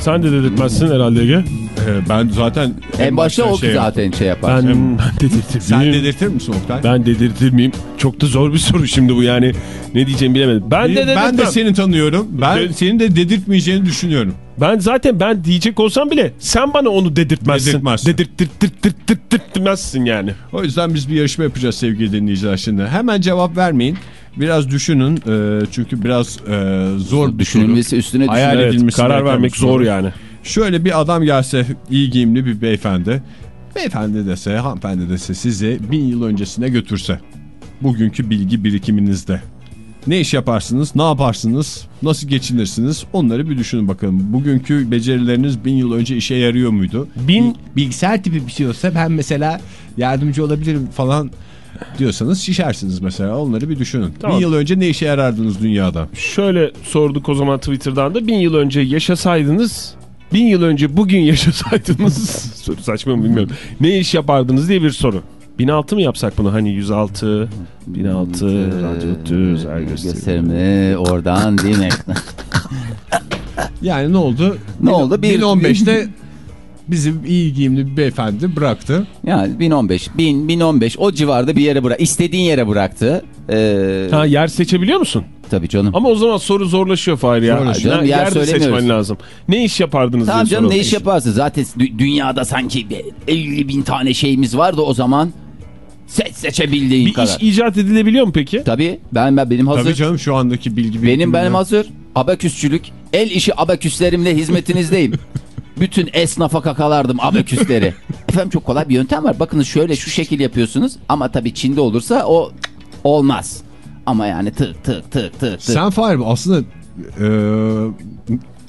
Sen de dedirtmezsin herhalde Ege. Ee, ben zaten En başta o şey- zaten şey yapar. Ben, ben dedirtir Sen miyim? dedirtir misin Oktay? Ben dedirtir miyim? Çok da zor bir soru şimdi bu yani. Ne diyeceğimi bilemedim. Ben de ben dedirtmem. de seni tanıyorum. Ben De- senin de dedirtmeyeceğini düşünüyorum. Ben zaten ben diyecek olsam bile sen bana onu dedirtmezsin. Dedirtmezsin. Yani. O yüzden biz bir yarışma yapacağız sevgili dinleyiciler şimdi. Hemen cevap vermeyin. Biraz düşünün. e, çünkü biraz e, zor. Düşünülmesi üstüne Hayal düşünülmesi. Evet, edilmesi karar vermek zor yani. Şöyle bir adam gelse iyi giyimli bir beyefendi. Beyefendi dese, hanımefendi dese sizi bin yıl öncesine götürse. Bugünkü bilgi birikiminizde. Ne iş yaparsınız, ne yaparsınız, nasıl geçinirsiniz onları bir düşünün bakalım. Bugünkü becerileriniz bin yıl önce işe yarıyor muydu? Bin Bilgisayar tipi bir şey olsa ben mesela yardımcı olabilirim falan diyorsanız şişersiniz mesela onları bir düşünün. Tamam. Bin yıl önce ne işe yarardınız dünyada? şöyle sorduk o zaman Twitter'dan da bin yıl önce yaşasaydınız bin yıl önce bugün yaşasaydınız soru saçma mı bilmiyorum ne iş yapardınız diye bir soru. 1006 mı yapsak bunu hani 106 1006 radyo gösteri. Gösterimi oradan değil mi? Yani ne oldu? Ne oldu? Bir- 1015'te bizim iyi giyimli bir beyefendi bıraktı. Yani 1015, 1000, 1015 o civarda bir yere bırak. istediğin yere bıraktı. Ee, Ha yer seçebiliyor musun? tabii canım. Ama o zaman soru zorlaşıyor Fahir ya. Zorlaşıyor. Ha, Yer yer de seçmen lazım. Ne iş yapardınız Tamam diye canım ne iş yaparsın? Zaten dü- dünyada sanki bir 50 bin tane şeyimiz vardı o zaman. Seç seçebildiğin Bir kadar. iş icat edilebiliyor mu peki? Tabii ben, ben benim hazır. Tabii canım şu andaki bilgi Benim benim hazır. Abaküsçülük. El işi abaküslerimle hizmetinizdeyim. Bütün esnafa kakalardım abaküsleri. Efendim çok kolay bir yöntem var. Bakınız şöyle şu şekil yapıyorsunuz. Ama tabii Çin'de olursa o olmaz. Ama yani tık tık tık tık tık. Sen Fahir aslında e,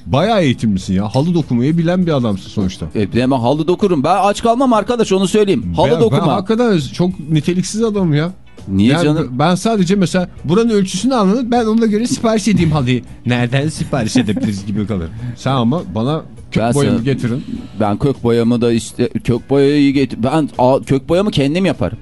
bayağı eğitimlisin ya. Halı dokumayı bilen bir adamsın sonuçta. E, hemen halı dokurum. Ben aç kalmam arkadaş onu söyleyeyim. Halı Ben- Ben dokuma. hakikaten çok niteliksiz adamım ya. Niye Yani canım? Ben sadece mesela buranın ölçüsünü anladım. Ben ona göre sipariş edeyim halıyı. Nereden sipariş edebiliriz gibi kalır. Sen ama bana kök Ben boyamı sana- getirin. Ben kök boyamı da işte kök boyayı getir. Ben a, kök boyamı kendim yaparım.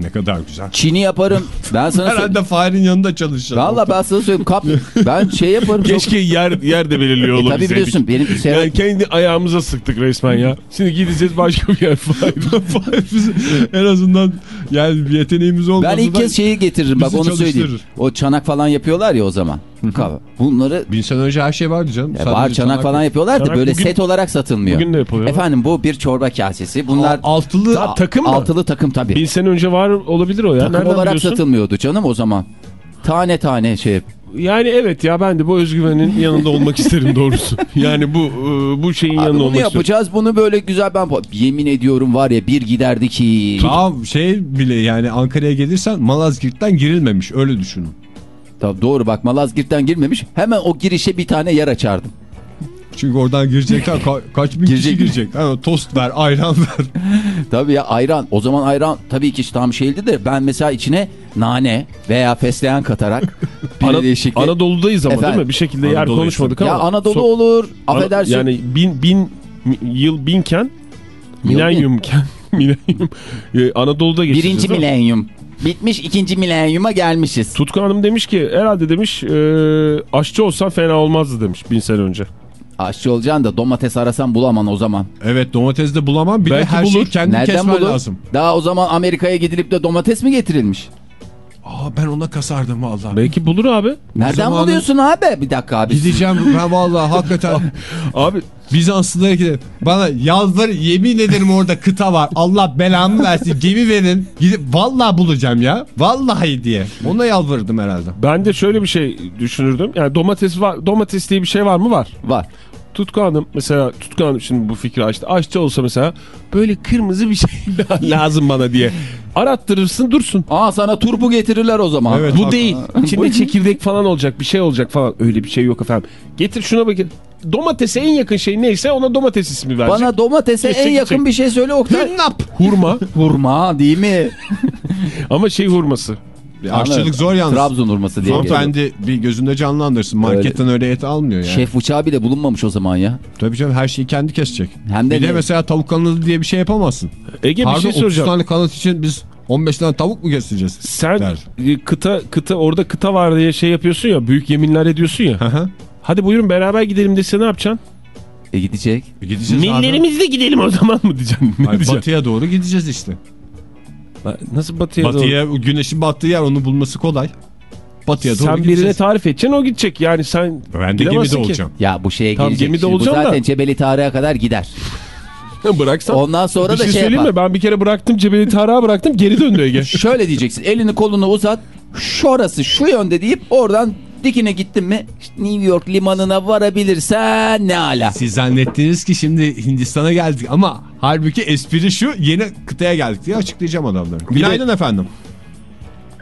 Ne kadar güzel. Çini yaparım. Ben sana. Herhalde Fahir'in yanında çalışacağım. Valla ben sana söyleyeyim. Kap, ben şey yaparım. çok- Keşke yer, yer de belirliyor E, tabii olabilseydik. biliyorsun benim seyahat- Yani kendi ayağımıza sıktık resmen ya. Şimdi gideceğiz başka bir yer. Bizi en azından yani bir yeteneğimiz olmasa Ben ilk kez şeyi getiririm bak onu söyleyeyim. O çanak falan yapıyorlar ya o zaman. Kahve. Bunları bin sene önce her şey vardı canım. e, Sadece var çanak falan yapıyorlar da Çanak böyle bugün- set olarak satılmıyor. Bugün de yapılıyor. Efendim bu bir çorba kasesi. Bunlar Altılı Ta- takım mı? altılı takım tabii. Bin sene önce var olabilir o ya. takım Nereden olarak biliyorsun? satılmıyordu canım o zaman. Tane tane şey. Yani evet ya ben de bu özgüvenin yanında olmak isterim doğrusu. Yani bu e, bu şeyin Abi yanında bunu olmak isterim. yapacağız bunu böyle güzel ben yemin ediyorum var ya bir giderdi ki. Tamam şey bile yani Ankara'ya gelirsen Malazgirt'ten girilmemiş öyle düşünün. Tabii doğru bak Malazgirt'ten girmemiş. Hemen o girişe bir tane yer açardım. Çünkü oradan girecekler ka- kaç bin Girecek. kişi girecek. Ha, tost ver ayran ver. Tabii ya ayran. O zaman ayran tabii ki tam şeydi de ben mesela içine nane veya fesleğen katarak bir Ana- değişiklik. Anadolu'dayız ama Efendim? değil mi? Bir şekilde yer konuşmadık ya ama. Anadolu So- olur. Ana- Affedersin. Yani bin, bin yıl binken milenyumken milenyum e, Anadolu'da geçeceğiz. birinci milenyum. Bitmiş ikinci milenyuma gelmişiz. Tutku Hanım demiş ki herhalde demiş e, aşçı olsan fena olmazdı demiş bin sene önce. Aşçı olacaksın da domates arasan bulamam o zaman. Evet domates de bulamam. Bir de Belki her bulur. şeyi kendi Nereden kesmen bulur? lazım. Daha o zaman Amerika'ya gidilip de domates mi getirilmiş? Aa ben ona kasardım valla. Belki bulur abi. Nereden zamanın- buluyorsun abi? Bir dakika abi. Gideceğim ben valla hakikaten Abi Bizanslılara gidelim. Bana yalvar yemin ederim orada kıta var. Allah belamı versin gemi verin. Gidip valla bulacağım ya. Vallahi diye. Ona yalvarırdım herhalde. ben de şöyle bir şey düşünürdüm. Yani domates var domates diye bir şey var mı? Var. Var. Tutku Hanım mesela Tutku Hanım şimdi bu fikri açtı. Aşçı olsa mesela böyle kırmızı bir şey lazım bana diye. Arattırırsın dursun. Aa sana turpu getirirler o zaman. Evet. Bu değil. İçinde çekirdek falan olacak bir şey olacak falan. Öyle bir şey yok efendim. Getir şuna bakın. Domatese en yakın şey neyse ona domates ismi verecek. Bana domatese Kesecek, en yakın bir şey söyle Oktay. Hurma Hurma değil mi? ama şey hurması. Aşçılık zor yalnız. Trabzon hurması diye. Hanımefendi bir gözünde canlandırsın. Marketten öyle et almıyor yani. Şef bıçağı bile bulunmamış o zaman ya. Tabii canım her şeyi kendi kesecek. Hem de bir de ne? mesela tavuk kanadı diye bir şey yapamazsın. Ege bir Pardon şey 30 soracağım. tane kanat için biz 15 tane tavuk mu keseceğiz? Sen Der. e, kıta kıta orada kıta var diye şey yapıyorsun ya büyük yeminler ediyorsun ya. Hı hı. Hadi buyurun beraber gidelim dese ne yapacaksın? E gidecek. E Gideceğiz abi. Millerimizle gidelim o zaman mı diyeceksin? Ne Hayır, diyeceksin? batıya doğru gideceğiz işte. Nasıl batıya, doğru? Batıya güneşin battığı yer onu bulması kolay. Batıya doğru Sen birine tarif edeceksin o gidecek yani sen Ben de gemide ki. olacağım. Ya bu şeye Tamam, gelecek. gemide bu zaten da. Cebeli Tarık'a kadar gider. Bıraksan. Ondan sonra bir da şey, şey söyleyeyim yapar. mi? Ben bir kere bıraktım Cebeli Tarık'a bıraktım geri döndü Ege. Şöyle diyeceksin. Elini kolunu uzat. Şurası şu yönde deyip oradan dikine gittin mi işte New York limanına varabilirsen ne ala. Siz zannettiniz ki şimdi Hindistan'a geldik ama halbuki espri şu yeni kıtaya geldik diye açıklayacağım adamları. Günaydın efendim.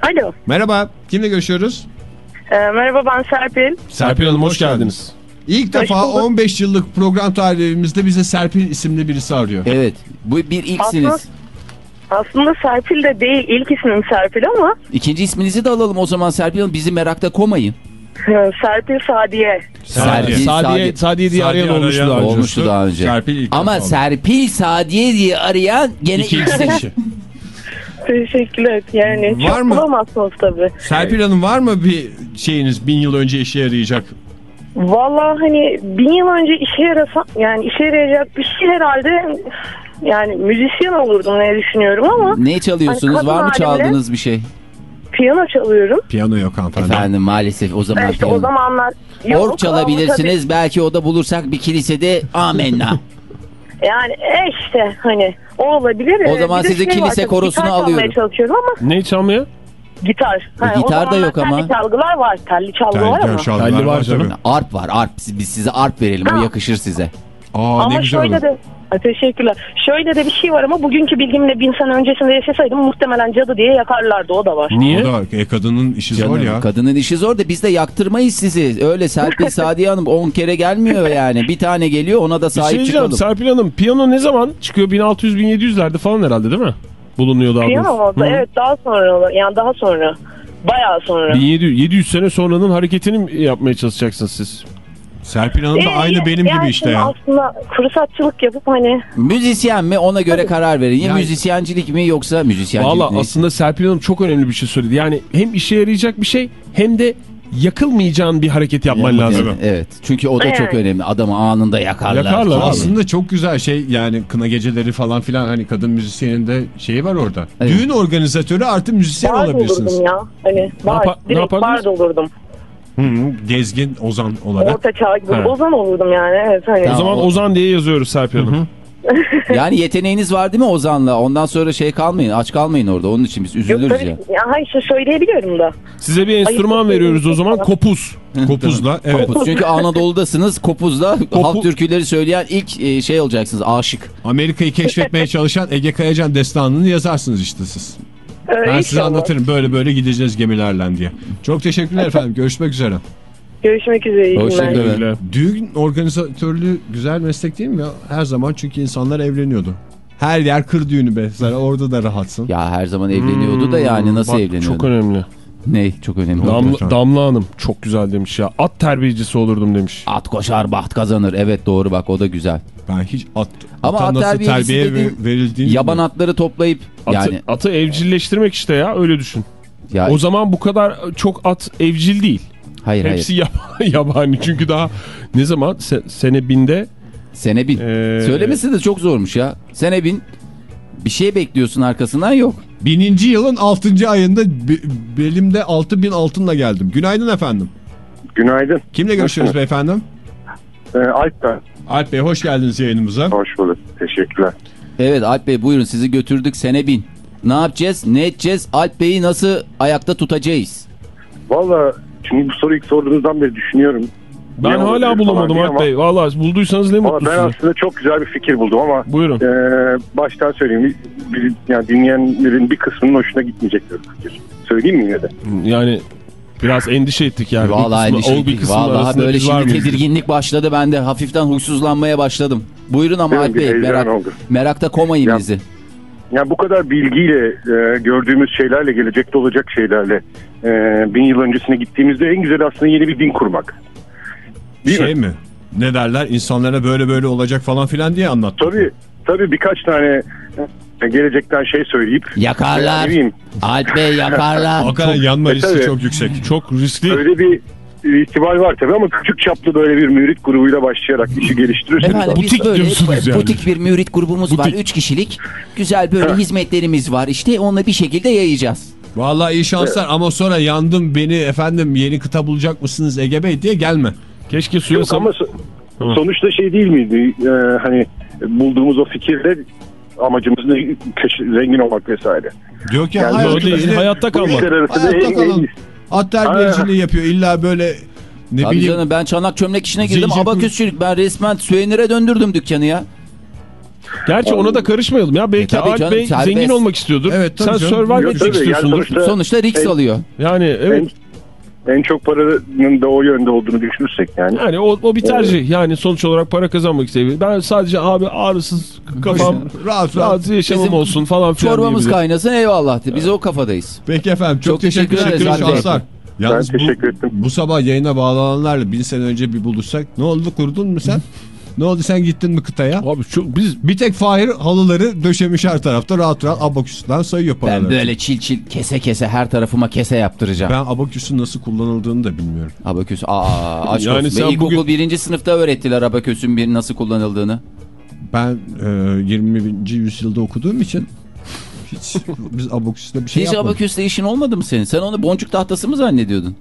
Alo. Merhaba. Kimle görüşüyoruz? Ee, merhaba ben Serpil. Serpil Hanım hoş geldiniz. İlk Hoş defa bulduk. 15 yıllık program tarihimizde bize Serpil isimli birisi arıyor. Evet. Bu bir ilksiniz. Aslında, aslında Serpil de değil. İlk ismim Serpil ama İkinci isminizi de alalım o zaman Serpil Hanım. Bizi merakta koymayın. E, Serpil Sadiye. Serpil Sadiye, Sadiye. Sadiye diye arayan olmuştu daha önce. Olmuştu daha önce. Serpil Ama oldu. Serpil Sadiye diye arayan gene ilksiniz. Teşekkürler. Yani Var çok mı? bulamazsınız tabii. Serpil Hanım var mı bir şeyiniz bin yıl önce işe yarayacak? Vallahi hani bin yıl önce işe yarasam yani işe yarayacak bir şey herhalde yani müzisyen olurdum ne düşünüyorum ama ne çalıyorsunuz? Hani Var mı çaldığınız bir şey? Piyano çalıyorum. Piyano yok hanımefendi. Efendim maalesef o zaman İşte piyano. o zamanlar yok, Org ama çalabilirsiniz. Belki o da bulursak bir kilisede amenna. tabii Yani e işte hani o olabilir. O Ee, zaman bir sizi şey var kilise tabii, korosuna gitar çalmaya alıyorum. çalışıyorum ama Ne çalmaya? gitar. E, Ha, o gitar da yok ama. Telli çalgılar var. Telli çalgı var ama. Telli var tabii. canım. arp var arp. Biz size arp verelim o Ha. yakışır size. Aa ne Ama güzel şöyle olur. de teşekkürler. Şöyle de bir şey var ama bugünkü bilgimle bin sene öncesinde yaşasaydım muhtemelen cadı diye yakarlardı o da var. Niye? O da var. E, kadının işi zor Canım, ya. Kadının işi zor da biz de yaktırmayız sizi. Öyle Serpil Sadiye Hanım 10 kere gelmiyor yani. Bir tane geliyor ona da Bir şey sahip çıkalım. Serpil Hanım piyano ne zaman çıkıyor? 1600-1700'lerde falan herhalde değil mi? Bulunuyor daha Piyano mu? Hı. Evet daha sonra yani daha sonra. Bayağı sonra. 1700, 700 sene sonranın hareketini yapmaya çalışacaksınız siz? Serpil Hanım da Ee, aynı benim yani gibi işte ya. Aslında fırsatçılık yapıp hani Müzisyen mi ona göre karar verin. Ya Yani- müzisyencilik mi yoksa müzisyencilik Valla aslında Serpil Hanım çok önemli bir şey söyledi. Yani hem işe yarayacak bir şey hem de yakılmayacağın bir hareket yapman lazım. Evet. Çünkü o da çok Evet. önemli. Adamı anında yakarlar. Yakarlar abi. Aslında çok güzel şey yani kına geceleri falan filan hani kadın müzisyenin de şeyi var orada. Evet. Düğün organizatörü artı müzisyen bar olabilirsiniz. olurdum ya. Hani bar, yapa- ne direkt bar olurdum. Hı gezgin Ozan olarak. Orta çağ gibi. Ha. Ozan olurdum yani. Evet, hani. O zaman Ozan diye yazıyoruz Serpil Hanım. Yani yeteneğiniz var değil mi Ozan'la? Ondan sonra şey kalmayın, aç kalmayın orada. Onun için biz Yok üzülürüz tabii. ya. Ya. hayır söyleyebiliyorum da. Size bir enstrüman Ayıp veriyoruz o zaman kopuz. Kopuzla evet. Kopuz. Çünkü Anadolu'dasınız. Kopuz'da halk türküleri söyleyen ilk e, şey olacaksınız. Aşık. Amerika'yı keşfetmeye çalışan Ege Kayacan destanını yazarsınız işte siz. Ee, Ben size anlatırım böyle böyle gideceğiz gemilerle diye. Çok teşekkürler efendim. Görüşmek üzere. Görüşmek üzere. iyi Hoşça günler. kalın. Öyle. Düğün organizatörlüğü güzel meslek değil mi ya? Her zaman çünkü insanlar evleniyordu. Her yer kır düğünü be. Sen orada da rahatsın. Ya her zaman evleniyordu da yani nasıl Bak, evleniyordu? Çok önemli. Ne? Çok önemli. Damla, Damla Hanım çok güzel demiş ya. At terbiyecisi olurdum demiş. At koşar baht kazanır. Evet doğru bak o da güzel. Ben hiç at, Ama at nasıl terbiyecisi terbiye dediğin ver- verildiğini Yaban bilmiyorum. atları toplayıp Atı, yani atı evcilleştirmek işte ya öyle düşün. ya, O zaman bu kadar çok at evcil değil. hayır hayır. Hepsi yab- yabani çünkü daha ne zaman Se- sene binde Sene bin. Ee, Söylemesi de çok zormuş ya. Sene bin. Bir şey bekliyorsun arkasından yok. Bininci yılın 6. ayında be- belimde 6000 altınla geldim. Günaydın efendim. Günaydın. Kimle görüşüyoruz beyefendi? Ee, Alp ben. Alp Bey hoş geldiniz yayınımıza. Hoş bulduk. Teşekkürler. Evet Alp Bey buyurun sizi götürdük sene bin. Ne yapacağız? Ne edeceğiz? Alp Bey'i nasıl ayakta tutacağız? Valla şimdi bu soruyu ilk sorduğunuzdan beri düşünüyorum. Ben Ne hala bulamadım Alp Bey. Valla bulduysanız ne mutlu ben aslında çok güzel bir fikir buldum ama Buyurun. e, baştan söyleyeyim. Bir, bir- yani dinleyenlerin bir kısmının hoşuna gitmeyecek bir fikir. Söyleyeyim mi yine de? Yani biraz endişe ettik yani. Vallahi bir kısmı, o bir endişelik. kısmı Vallahi böyle şimdi tedirginlik başladı bende. Hafiften huysuzlanmaya başladım. Buyurun ama Alp Bey merak, oldu. merakta komayın Ya- bizi. Yani bu kadar bilgiyle e, gördüğümüz şeylerle gelecekte olacak şeylerle e, bin yıl öncesine gittiğimizde en güzel aslında yeni bir din kurmak. Değil şey mi? mi? Ne derler? İnsanlara böyle böyle olacak falan filan diye anlattı. Tabii tabii birkaç tane e, gelecekten şey söyleyip Yakarlar. bileyim, Alp Bey yakarlar. Hakikaten yanma E, riski tabii. çok yüksek. Çok riskli. Öyle bir ihtimal var tabii ama küçük çaplı böyle bir mürit grubuyla başlayarak işi geliştirirseniz. Efendim biz Butik böyle diyorsunuz yani. butik bir mürit grubumuz var. Butik. Üç kişilik. Güzel böyle hizmetlerimiz var. İşte onunla bir şekilde yayacağız. Vallahi iyi şanslar ama sonra yandım beni efendim yeni kıta bulacak mısınız Ege Bey diye gelme. Keşke suya Yok ama so- sonuçta şey değil miydi? Ee, hani bulduğumuz o fikirle amacımız keş- zengin olmak vesaire. Diyor ki Yani hayır, değil, yine hayatta kalmak. hayatta en, kalın. en, At terbiyeciliği yapıyor illa böyle ne Tabii bileyim canım ben çanak çömlek işine girdim. Zincir Abaküsçülük ben resmen Süvenir'e döndürdüm dükkanı ya. Gerçi ona da karışmayalım ya. Belki E Alp canım, Bey serbest. zengin olmak istiyordur. Evet, Sen canım. survive etmek tabii, yani istiyorsundur. sonuçta- Sonuçta Rix alıyor. Yani evet. en çok paranın da o yönde olduğunu düşünürsek yani. Yani o, o bir tercih. Yani sonuç olarak para kazanmak istedim. Ben sadece abi ağrısız kafam rahat rahat. yaşamım Bizim olsun falan filan Çorbamız kaynasın eyvallah. Biz o kafadayız. Peki efendim çok, Çok teşekkür teşekkür ederiz. Şanslar. Yalnız Ben teşekkür ettim. Bu sabah yayına bağlananlarla bin sene önce bir buluşsak ne oldu kurdun mu sen? ne oldu sen gittin mi kıtaya? Abi çok biz Bir tek Fahir halıları döşemiş her tarafta rahat rahat abaküsünden sayıyor paraları. Ben böyle çil çil kese kese her tarafıma kese yaptıracağım. Ben abaküsün nasıl kullanıldığını da bilmiyorum. Abaküs aa aşk Yani olsun. ilkokul bugün- birinci sınıfta öğrettiler abaküsün bir nasıl kullanıldığını. Ben e, 20. yüzyılda okuduğum için hiç biz abaküsle bir şey Hiç yapmadık. abaküsle işin olmadı mı senin? Sen onu boncuk tahtası mı zannediyordun?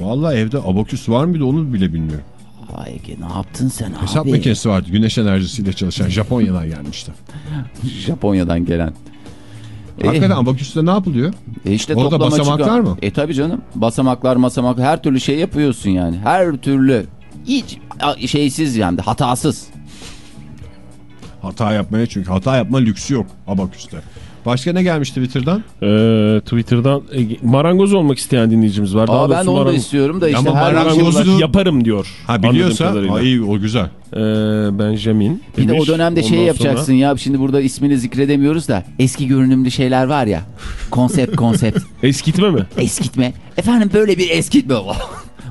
Vallahi evde abaküs var mıydı onu bile bilmiyorum. Ay Ege, ne yaptın sen Hesap abi? makinesi vardı güneş enerjisiyle çalışan Japonya'dan gelmişti. Japonya'dan gelen. E, Hakikaten abaküsle ne yapılıyor? e işte Orada toplama basamaklar çıkar- mı? E tabi canım. Basamaklar masamak her türlü şey yapıyorsun yani. Her türlü hiç şeysiz yani hatasız. Hata yapmaya çünkü hata yapma lüksü yok Abaküs'te. Başka ne gelmiş Twitter'dan? Ee, Twitter'dan e, marangoz olmak isteyen dinleyicimiz var. Daha Aa, ben onu da marangoz- istiyorum da işte Ama her marangoz- Marangozluk yaparım diyor. Ha biliyorsa ha, iyi o güzel. Ee, Benjamin Bir de o dönemde şey yapacaksın sonra- ya şimdi burada ismini zikredemiyoruz da eski görünümlü şeyler var ya konsept konsept Eskitme mi? eskitme efendim böyle bir eskitme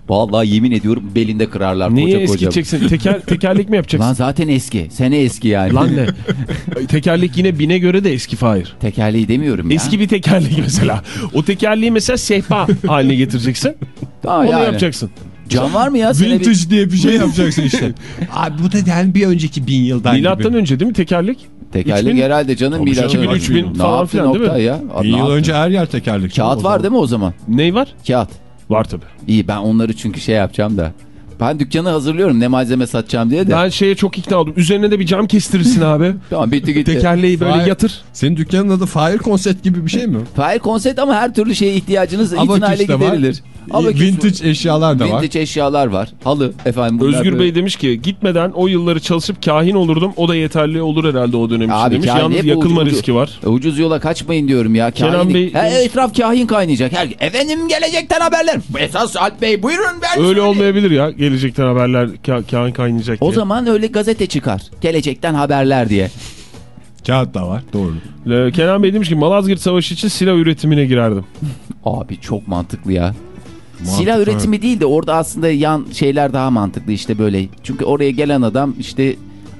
Vallahi yemin ediyorum belinde kırarlar Neyi koca koca. eskiteceksin? Teker, tekerlek mi yapacaksın? Lan zaten eski sene eski yani. Lan ne? tekerlek yine bine göre de eski Fahir. Tekerleği demiyorum ya. Eski bir tekerlek mesela. O tekerleği mesela sehpa haline getireceksin. Aa, Onu yani. yapacaksın. Can var mı ya? Sene bir- Vintage diye bir şey yapacaksın işte. Abi bu da yani bir önceki bin yıldan Milattan gibi. önce değil mi tekerlek? Tekerlek 3000 herhalde canım. Milattan önce. 3000 Ne falan filan değil mi? Ya? Bin yıl önce her yer tekerlek. Kağıt var değil mi o zaman? Ney var? Kağıt. Var tabii. İyi ben onları çünkü şey yapacağım da. Ben dükkanı hazırlıyorum ne malzeme satacağım diye de. Ben şeye çok ikna oldum. Üzerine de bir cam kestirirsin abi. Tamam bitti gitti. Tekerleği böyle Fahir- yatır. Senin dükkanın adı Fire Concept gibi bir şey mi? Fire konsept ama her türlü şeye ihtiyacınız itinayla Abaküs de var. Abaküs- Vintage eşyalar da var. Vintage eşyalar var. Halı efendim. Özgür böyle- Bey demiş ki gitmeden o yılları çalışıp kahin olurdum. O da yeterli olur herhalde o dönem için Abi demiş. Yalnız yakılma ucuz- riski var. Ucuz yola kaçmayın diyorum ya. Kenan Kahin, Bey Her demiş- etraf kahin kaynayacak. Her... Efendim gelecekten haberler. Esas Alp Bey buyurun ben Öyle söyleyeyim. olmayabilir ya. Gelecekten haberler ka kahin kaynayacak O diye. zaman öyle gazete çıkar. Gelecekten haberler diye. Kağıt da var doğru. Ee, Kenan Bey demiş ki Malazgirt Savaşı için silah üretimine girerdim. Abi çok mantıklı ya. Mantıklı, Silah üretimi değil de orada aslında yan şeyler daha mantıklı işte böyle. Çünkü oraya gelen adam işte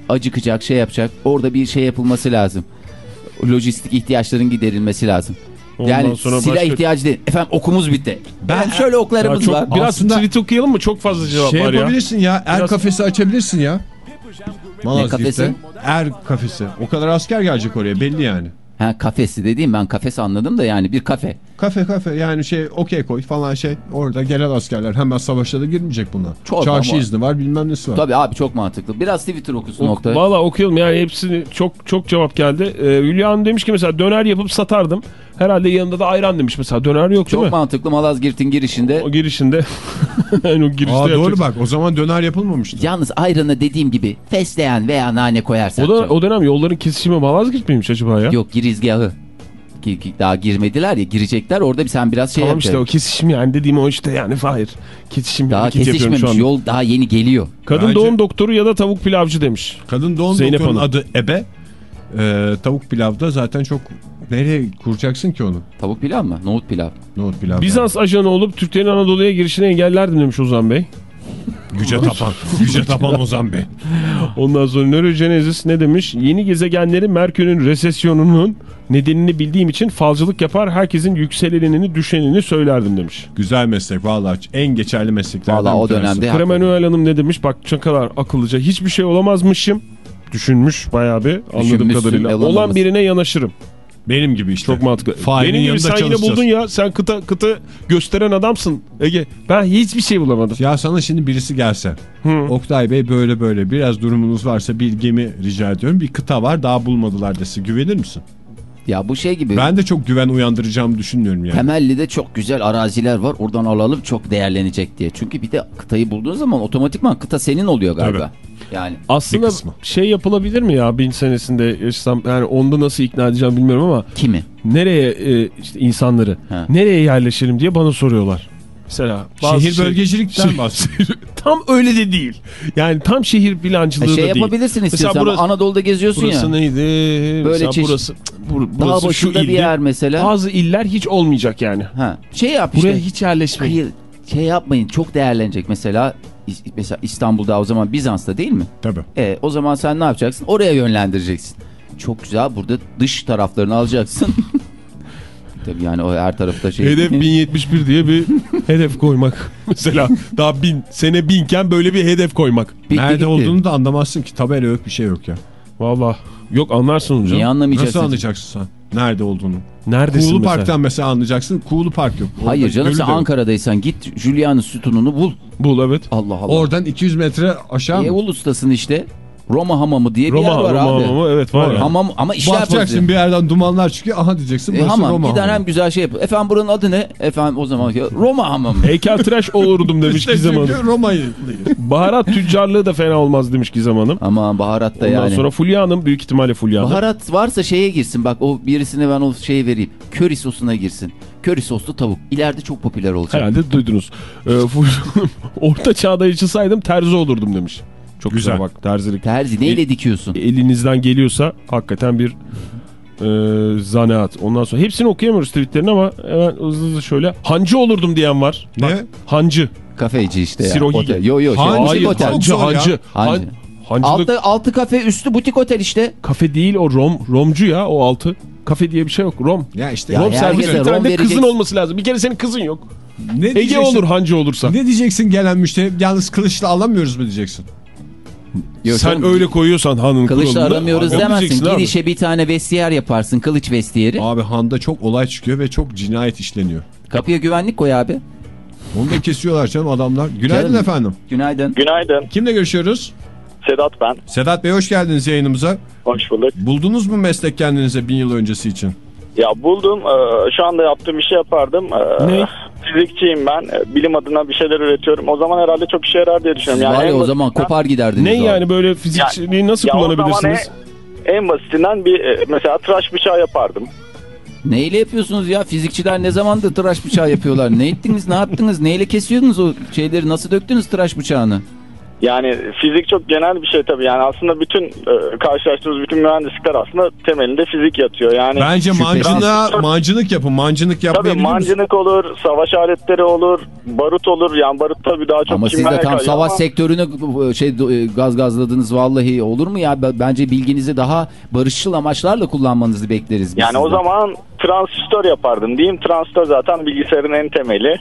acıkacak şey yapacak. Orada bir şey yapılması lazım. Lojistik ihtiyaçların giderilmesi lazım. Ondan yani sonra silah başka- ihtiyacı değil. Efendim okumuz bitti. Ben şöyle Ya oklarımız çok, var. biraz Aslında- tweet okuyalım mı? Çok fazla cevap Şey var ya. yapabilirsin ya. Er Biraz- kafesi açabilirsin ya. Malazgirt'te. kafesi? Er kafesi. O kadar asker gelecek oraya belli yani. Ha kafesi dediğim ben kafes anladım da yani bir kafe. Kafe kafe yani şey okey koy falan şey. Orada gelen askerler hemen savaşa da girmeyecek bunlar. Çorba Çarşı mı? izni var bilmem nesi var. Tabii abi çok mantıklı. Biraz Twitter okusun Ok- nokta. Valla okuyalım yani hepsini çok çok cevap geldi. Ee, Hülya Hanım demiş ki mesela döner yapıp satardım. Herhalde yanında da ayran demiş mesela. Döner yok değil Çok mi? mantıklı Malazgirt'in girişinde. O girişinde. yani o girişte Aa, doğru yapacaksın. bak o zaman döner yapılmamıştı. Yalnız ayranı dediğim gibi fesleğen veya nane koyarsan. O, da, çok- o dönem yolların kesişimi Malazgirt miymiş acaba ya? Yok girizgahı. Ki- ki Daha girmediler ya girecekler orada bir sen biraz şey tamam işte o kesişim yani dediğim o işte yani Fahir. Kesişim Daha yapıyorum kesişmemiş yol daha yeni geliyor. Kadın Bence- doğum doktoru ya da tavuk pilavcı demiş. Kadın doğum Zeynep doktorunun Hanım. adı Ebe. Ee, tavuk pilavda zaten çok nereye kuracaksın ki onu? Tavuk pilav mı? Nohut pilav. Nohut pilav. Bizans ajanı olup Türklerin Anadolu'ya girişini engellerdim demiş Ozan Bey. Güce tapan. Güce tapan Ozan Bey. Ondan sonra nörojenezis ne demiş? Yeni gezegenlerin Merkür'ün resesyonunun nedenini bildiğim için falcılık yapar herkesin yükselenini düşenini söylerdim demiş. Güzel meslek vallahi en geçerli mesleklerden Valla o dönemde. Kremanuel Hanım ne demiş? Bak ne kadar akıllıca. Hiçbir şey olamazmışım. Düşünmüş bayağı bir anladığım kadarıyla. Olan birine yanaşırım. Benim gibi işte. Çok mantıklı. Failin Benim gibi sen yine buldun ya. Sen kıta kıta gösteren adamsın Ege. Ben hiçbir şey bulamadım. Ya sana şimdi birisi gelse. Hı. Oktay Bey böyle böyle biraz durumunuz varsa bilgimi rica ediyorum. Bir kıta var daha bulmadılar dese güvenir misin? Ya bu şey gibi. Ben de çok güven uyandıracağımı düşünmüyorum yani. Temelli'de çok güzel araziler var. Oradan alalım çok değerlenecek diye. Çünkü bir de kıtayı bulduğun zaman otomatikman kıta senin oluyor galiba. Yani Aslında Bir kısmı. şey yapılabilir mi ya bin senesinde yaşasam yani onda nasıl ikna edeceğim bilmiyorum ama kimi? nereye e, işte insanları Ha. nereye yerleşelim diye bana soruyorlar. Mesela bazı Şehir şey- bölgecilikten Şey- bahsediyor. tam öyle de değil. Yani tam şehir plancılığı E da şey değil. yapabilirsin Mesela istiyorsan. burası- Anadolu'da geziyorsun Burası ya. neydi? Mesela çeşit- burası, bur- Dağ burası şu başında bir yer mesela. Bazı iller hiç olmayacak yani. Ha. Şey yap Buraya işte. hiç yerleşmeyin. Hayır, şey yapmayın çok değerlenecek mesela mesela İstanbul'da o zaman Bizans'ta değil mi? Tabii. E, o zaman sen ne yapacaksın? Oraya yönlendireceksin. Çok güzel burada dış taraflarını alacaksın. Tabii yani o her tarafta şey. Hedef 1071 diye bir hedef koymak. Mesela daha bin, sene binken böyle bir hedef koymak. Bitti Nerede gitti. olduğunu da anlamazsın ki. Tabela yok bir şey yok ya. Valla yok anlarsın onu canım. Niye anlamayacaksın? Nasıl anlayacaksın sen? Nerede olduğunu? Neredesin Kuğulu mesela? Park'tan mesela anlayacaksın. Kuğulu Park yok. Orada Hayır canım sen. Ankara'daysan git Julian'ın sütununu bul. Bul evet. Allah Allah. Oradan 200 metre aşağı E, mı? ulustasın işte. Roma hamamı diye bir Roma, yer var Roma, abi. Roma, evet var ya. Hamam ama işler Bakacaksın pozitif. bir yerden dumanlar çıkıyor. Aha diyeceksin E, hamam Roma gider hamamı. hem güzel şey yap. Efendim buranın adı ne? Efendim o zaman Roma hamamı. Heykeltıraş olurdum demiş İşte Gizem Hanım. Roma'yı. Baharat tüccarlığı da fena olmaz demiş Gizem Hanım. Ama baharatta Ondan yani. sonra Fulya Hanım büyük ihtimalle Fulya Hanım. Baharat varsa şeye girsin bak o birisine ben o şeyi vereyim. Köri sosuna girsin. Köri soslu tavuk. İleride çok popüler olacak. Herhalde duydunuz. Ee, orta çağda yaşasaydım terzi olurdum demiş. Çok güzel, Güzel. bak terzilik. Terzi neyle dikiyorsun? Elinizden geliyorsa hakikaten bir e, zanaat. Ondan sonra hepsini okuyamıyoruz tweetlerini ama hemen hızlı hızlı şöyle. Hancı olurdum diyen var. Ne? Hancı. Kafeci işte ya. Sirohi. Otel. Yo yo. Şey, Hancı, Hayır otel. hancı hancı. Hancı. Han- Hancılık Altı, altı kafe üstü butik otel işte. kafe değil o rom. Romcu ya o altı. Kafe diye bir şey yok. Rom. Ya işte Ya rom servisi bir tane de kızın vereceksin. olması lazım. Bir kere senin kızın yok. ne Ege olur hancı olursa. Ne diyeceksin gelen müşteri? Yalnız kılıçla alamıyoruz mu diyeceksin? Yok Sen canım, öyle koyuyorsan hanın Kılıçla kuralında, aramıyoruz demezsin. diyeceksin abi. Girişe bir tane vestiyer yaparsın. Kılıç vestiyeri. Abi Han'da çok olay çıkıyor ve çok cinayet işleniyor. Kapıya güvenlik koy abi. Onu da kesiyorlar canım adamlar. Günaydın Canım. efendim. Günaydın. Günaydın. Kimle görüşüyoruz? Sedat ben. Sedat Bey hoş geldiniz yayınımıza. Hoş bulduk. Buldunuz mu meslek kendinize bin yıl öncesi için? Ya buldum. Ee, Şu anda yaptığım işi yapardım. Ee, Ne? Fizikçiyim ben. Ee, Bilim adına bir şeyler üretiyorum. O zaman herhalde çok işe yarar diye düşünüyorum. Var ya en o zaman kopar giderdiniz. Ne o. yani böyle fizikçiliği nasıl Ya kullanabilirsiniz? En basitinden bir e, mesela tıraş bıçağı yapardım. Neyle yapıyorsunuz ya? Fizikçiler ne zamandır tıraş bıçağı yapıyorlar? ne ettiniz, ne yaptınız? Neyle kesiyordunuz o şeyleri? Nasıl döktünüz tıraş bıçağını? Yani fizik çok genel bir şey tabii. Yani aslında bütün e, karşılaştığımız bütün mühendislikler aslında temelinde fizik yatıyor. Yani Bence mancına, mancınık yapın. Mancınık Tabii yapmayı misiniz? mancınık olur, savaş aletleri olur, barut olur. Yani barut tabii daha çok Ama siz de tam savaş ama- sektörünü şey e, gaz gazladınız vallahi olur mu ya? Bence bilginizi daha barışçıl amaçlarla kullanmanızı bekleriz. biz Yani o sizden. zaman transistör yapardım diyeyim. Transistör zaten bilgisayarın en temeli.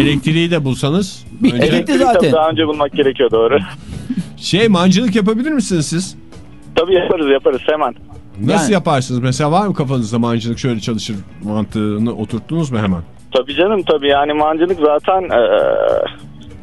Elektriği de bulsanız. Önce- Elektriği zaten. daha önce bulmak gerekiyor doğru. Şey mancınık yapabilir misiniz siz? tabii yaparız yaparız hemen. Nasıl Yani- yaparsınız? Mesela var mı kafanızda mancınık şöyle çalışır mantığını oturttunuz mu hemen? Tabii canım tabii yani mancınık zaten eee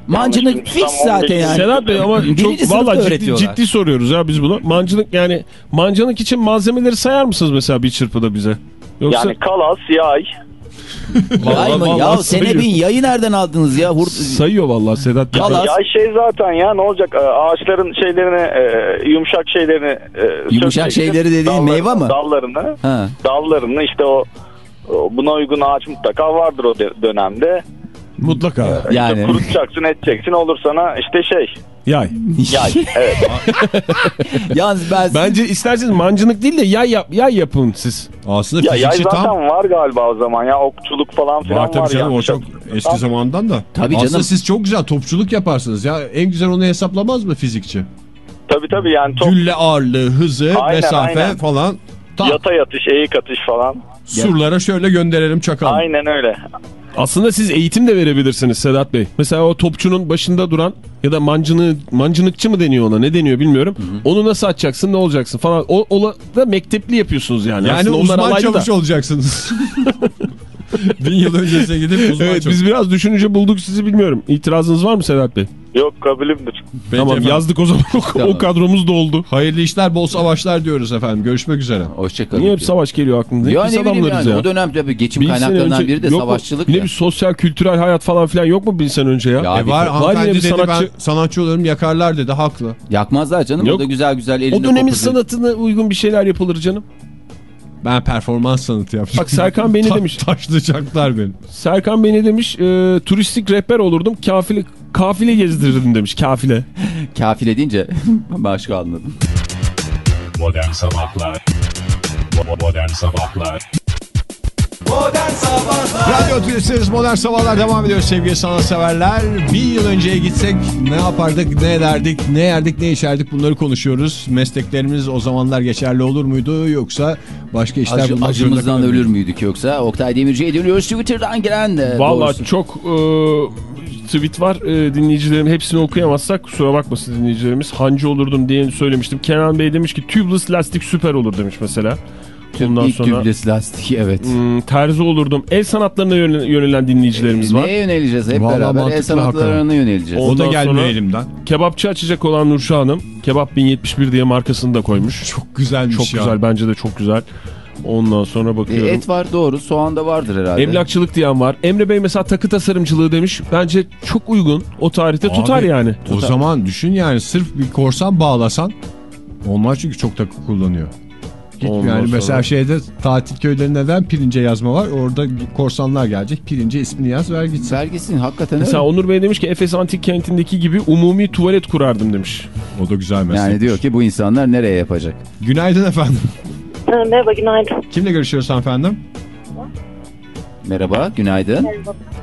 Mancınık fix zaten 15 yani. Sedat Bey ama çok valla ciddi, ciddi soruyoruz ya biz bunu. Mancınık yani mancınık için malzemeleri sayar mısınız mesela bir çırpıda bize? Yoksa yani kalas, yay. Ay mı? Ya vallahi sene sayıyor. bin yayı nereden aldınız ya? Hurt... sayıyor vallahi Sedat. Kalas. Yay şey zaten ya ne olacak Eee, ağaçların şeylerini eee, yumuşak şeylerini eee, Yumuşak şeyleri dediğin meyve mi? Dallarını, Ha. dallarını işte o o buna uygun ağaç mutlaka vardır o de- dönemde. Mutlaka. Yani. İşte kurutacaksın edeceksin olur sana işte şey Yay. yay. evet. Yalnız ben... Bence isterseniz mancınık değil de yay, yap, yay yapın siz. Aslında Ya yay fizikçi zaten tam var galiba o zaman ya okçuluk falan filan var var, tabii canım o yani. çok eski zamandan da. Tabii Aslında canım. siz çok güzel topçuluk yaparsınız ya. En güzel onu hesaplamaz mı fizikçi? Tabii tabii yani top, Gülle ağırlığı, hızı, Aynen, mesafe aynen. falan. Tak, yata yatış, eğik atış falan. surlara şöyle gönderelim çakalım. Aynen öyle. Aslında siz eğitim de verebilirsiniz Sedat Bey. Mesela o topçunun başında duran ya da mancını, mancınıkçı mı deniyor ona ne deniyor bilmiyorum. Onu nasıl atacaksın ne olacaksın falan. O, o da mektepli yapıyorsunuz yani. Yani Aslında uzman da. çavuş olacaksınız. Bin yıl öncesine gidip uzman Evet çavuş. biz biraz düşününce bulduk sizi bilmiyorum. İtirazınız var mı Sedat Bey? Yok kabulümdür. Peki tamam efendim. yazdık o zaman. o kadromuz doldu. Hayırlı işler, bol savaşlar diyoruz efendim. Görüşmek üzere. Hoşçakalın. Niye hep savaş geliyor aklınıza? Ya Biz ne bileyim yani. ya. O dönem tabii geçim Bin kaynaklarından önce- biri de savaşçılık Yine ya. bir sosyal kültürel hayat falan filan yok mu bin sene önce ya? Ya E var yine hanımefendi bir dedi sanatçı- ben sanatçı olurum yakarlar dedi haklı. Yakmazlar canım. Yok. O da güzel güzel elinde o dönemin kokusu. sanatına uygun bir şeyler yapılır canım. Ben performans sanatı yapacağım. Bak Serkan Bey ne Ta- demiş? Taşlayacaklar beni. Serkan Bey ne demiş? Ee, turistik rehber olurdum. Kafile, kafile gezdirirdim demiş. Kafile. Kafile deyince başka anladım. Modern Sabahlar Bo- Modern Sabahlar Radyo Tülesi'niz Modern Sabahlar devam ediyor sevgili sanatseverler. Bir yıl önceye gitsek ne yapardık, ne ederdik, ne yerdik, ne içerdik bunları konuşuyoruz. Mesleklerimiz o zamanlar geçerli olur muydu yoksa başka işler Acı, bulmak acımızdan ölür müydük yoksa? Oktay Demirci'ye dönüyoruz Twitter'dan gelen de. Valla çok e, tweet var. E, dinleyicilerim hepsini okuyamazsak kusura bakmasın dinleyicilerimiz. Hancı olurdum diye söylemiştim. Kenan Bey demiş ki tubeless lastik süper olur demiş mesela. Ondan İlk sonra tüpless lastik evet. hmm, terzi olurdum. El sanatlarına yönelen, yönelen dinleyicilerimiz var. Neye yöneleceğiz hep Vallahi beraber? El sanatlarına yöneleceğiz. O da Ondan gelmiyor elimden. Kebapçı açacak olan Nurşah Hanım. Kebap 1071 diye markasını da koymuş. Çok güzelmiş Çok ya. güzel bence de çok güzel. Ondan sonra E, bakıyorum. et var doğru. Soğan da vardır herhalde. Emlakçılık diyen var. Emre Bey mesela takı tasarımcılığı demiş. Bence çok uygun. O tarihte tutar Abi, yani. O zaman düşün yani sırf bir korsan bağlasan olmaz çünkü çok takı kullanıyor. Git Ondan yani sonra- mesela şeyde tatil köylerinde neden pirince yazma var? Orada korsanlar gelecek. Pirince ismini yaz ver gitsin. Vergisin hakikaten öyle. Mesela Onur Bey demiş ki Efes Antik Kenti'ndeki gibi umumi tuvalet kurardım demiş. O da güzel meslek. Yani diyor ki bu insanlar nereye yapacak? Günaydın efendim. Ha, merhaba günaydın. Kimle görüşüyoruz efendim? Merhaba, günaydın.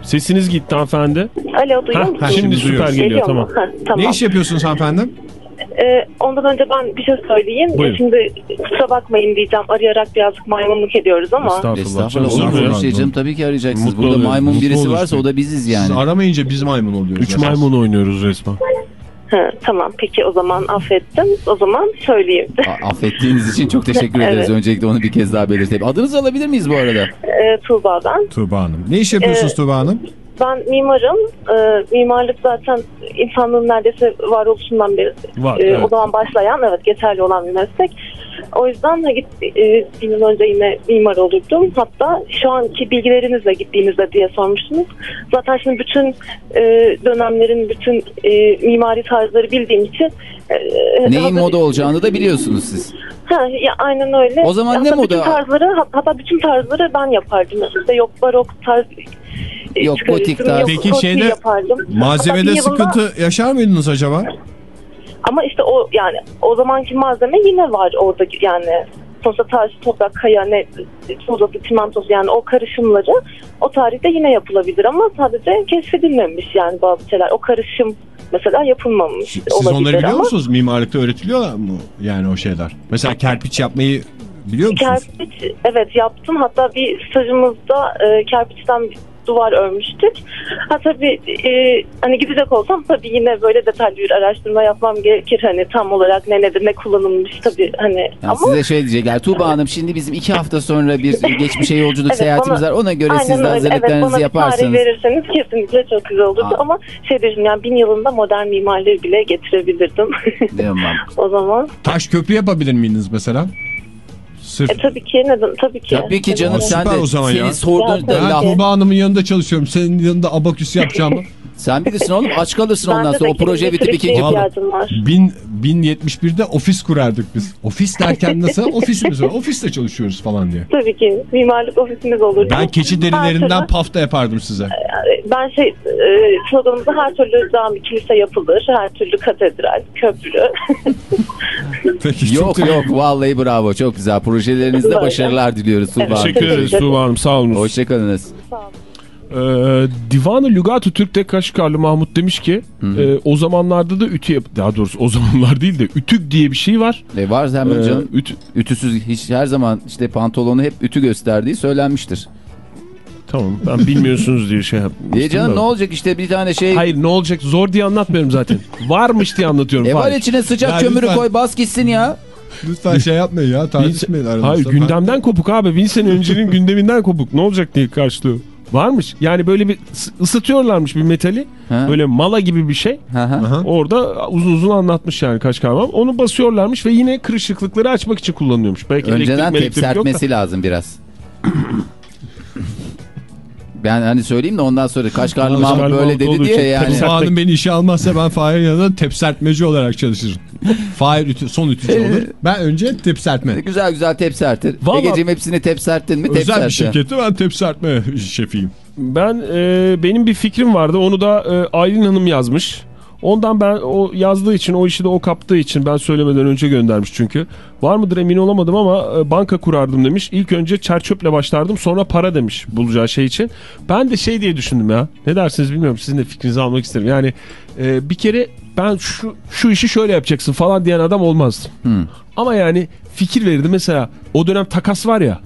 Sesiniz gitti hanımefendi. Alo duyuyor Hah, musun? şimdi, süper geliyor Geliyor tamam. Ha, tamam. Ne iş yapıyorsunuz hanımefendim? Ee, ondan önce ben bir şey söyleyeyim. Buyurun. Şimdi kusura bakmayın diyeceğim. Arayarak birazcık maymunluk ediyoruz ama. Estağfurullah. Estağfurullah. Olur mu öyle şey canım? Tabii ki arayacaksınız. Mutlu Burada oluyorum, maymun mutlu birisi oluruz varsa o da biziz yani. Siz aramayınca biz maymun oluyoruz. Üç esas. maymun oynuyoruz resmen. Ha, tamam peki o zaman affettim. O zaman söyleyeyim. A- Affettiğiniz için çok teşekkür ederiz. Evet. Öncelikle onu bir kez daha belirteyim. Adınızı alabilir miyiz bu arada? Ee, Tuğba ben. Tuğba Hanım. Ne iş yapıyorsunuz Ee, Tuğba Hanım? Ben mimarım. Ee, mimarlık zaten insanlığın neredeyse varoluşundan beri Var, e, evet. o zaman başlayan evet geçerli olan bir meslek. O yüzden hani, e, bir yıl önce yine mimar olurdum. Hatta şu anki bilgilerinizle gittiğinizde diye sormuştunuz. Zaten şimdi bütün e, dönemlerin bütün e, mimari tarzları bildiğim için e, Neyin moda olacağını da biliyorsunuz siz. Ha, ya, aynen öyle. O zaman ne hatta bütün moda? tarzları, hat- hatta bütün tarzları ben yapardım. İşte yok barok tarz e, Yok gotik tarz. Peki şeyde yapardım. Malzemede sıkıntı yaşar mıydınız acaba? Ama işte o yani o zamanki malzeme yine var orada yani sonuçta taş, toprak, kaya, ne sodası, çimentosu yani o karışımları o tarihte yine yapılabilir ama sadece keşfedilmemiş yani bazı şeyler. O karışım mesela yapılmamış Siz olabilir onları biliyor ama musunuz? Mimarlıkta öğretiliyor mu yani o şeyler? Mesela kerpiç yapmayı biliyor musunuz? kerpiç evet yaptım hatta bir stajımızda e, kerpiçten duvar örmüştük. Ha tabii e, hani gidecek olsam tabii yine böyle detaylı bir araştırma yapmam gerekir. Hani tam olarak ne nedir ne kullanılmış tabii hani Yani ama size şey diyecekler. Tuğba Hanım şimdi bizim iki hafta sonra bir geçmişe yolculuk Evet, seyahatimiz bana- var. Ona göre siz de hazırlıklarınızı evet, tarih verirseniz kesinlikle çok güzel olurdu. Aa. Ama şey düşünün yani bin yılında modern mimarlığı bile getirebilirdim. Tamam. o zaman. Taş köprü yapabilir miydiniz mesela? Sırf E tabii ki neden? Tabii ki. Tabii ki canım Aa, sen de o zaman senin ya. Ya, ben. Tuğba Hanım'ın yanında çalışıyorum. Senin yanında abaküs yapacağımı. Sen bilirsin oğlum aç kalırsın ondan sonra o proje bitip ikinci. Bin, 1071'de ofis kurardık biz. Ofis derken nasıl? Ofisimiz var. Ofiste çalışıyoruz falan diye. Tabii ki mimarlık ofisimiz olurdu. Ben keçi derilerinden pafta yapardım size. ben şey e, her türlü cami, kilise yapılır, her türlü katedral, köprü. Peki, Yok yok vallahi bravo çok güzel. Projelerinizde başarılar diliyoruz Tuğba Hanım. Teşekkür ederiz. Tuğba Hanım sağ olun. Hoşçakalınız. Ee, Divanı Lügat-ı Türk'te Kaşgarlı Mahmut demiş ki e, o zamanlarda da ütü yap daha doğrusu o zamanlar değil de ütük diye bir şey var. E var hemen Ee, canım. ütü, Ütüsüz hiç her zaman işte pantolonu hep ütü gösterdiği söylenmiştir. tamam ben bilmiyorsunuz diye şey yapmıştım. Diye canım da. ne olacak işte bir tane şey. Hayır ne olacak zor diye anlatmıyorum zaten. Varmış diye anlatıyorum. E var içine sıcak Ya kömürü lütfen. koy bas gitsin ya. Lütfen şey yapmayın ya. Tartışmayın aranızda. Hayır Ben- gündemden kopuk abi. Bin sene öncenin gündeminden kopuk. Ne olacak diye karşılığı. Varmış. Yani böyle bir ıs- ısıtıyorlarmış bir metali. Ha. Böyle mala gibi bir şey. Hı hı. Aha. Orada uzun uzun anlatmış yani kaç kavram. Onu basıyorlarmış ve yine kırışıklıkları açmak için kullanıyormuş. Belki Önceden elektrik, elektrik yok da. lazım biraz. Ben hani söyleyeyim de ondan sonra Kaşgarlı Mahmut böyle dedi olduğu diye yani. tepser- Tuğba Hanım beni işe almazsa ben Fahir'in yanında tepsertmeci olarak çalışırım. Fahir ütü, son ütücü olur. Ben önce tepsertme. Güzel güzel tepsertir. Vallahi- Egeciğim hepsini tepserttin mi Özel bir şirkette ben tepsertme şefiyim. Ben e, benim bir fikrim vardı. Onu da e, Aylin Hanım yazmış. Ondan ben o yazdığı için o işi de o kaptığı için ben söylemeden önce göndermiş çünkü. Var mıdır emin olamadım ama e, banka kurardım demiş. İlk önce çerçöple başlardım sonra para demiş bulacağı şey için. Ben de şey diye düşündüm ya. Ne dersiniz bilmiyorum sizin de fikrinizi almak isterim. Yani e, bir kere ben şu şu işi şöyle yapacaksın falan diyen adam olmazdım. Ama yani fikir verirdi mesela o dönem takas var ya.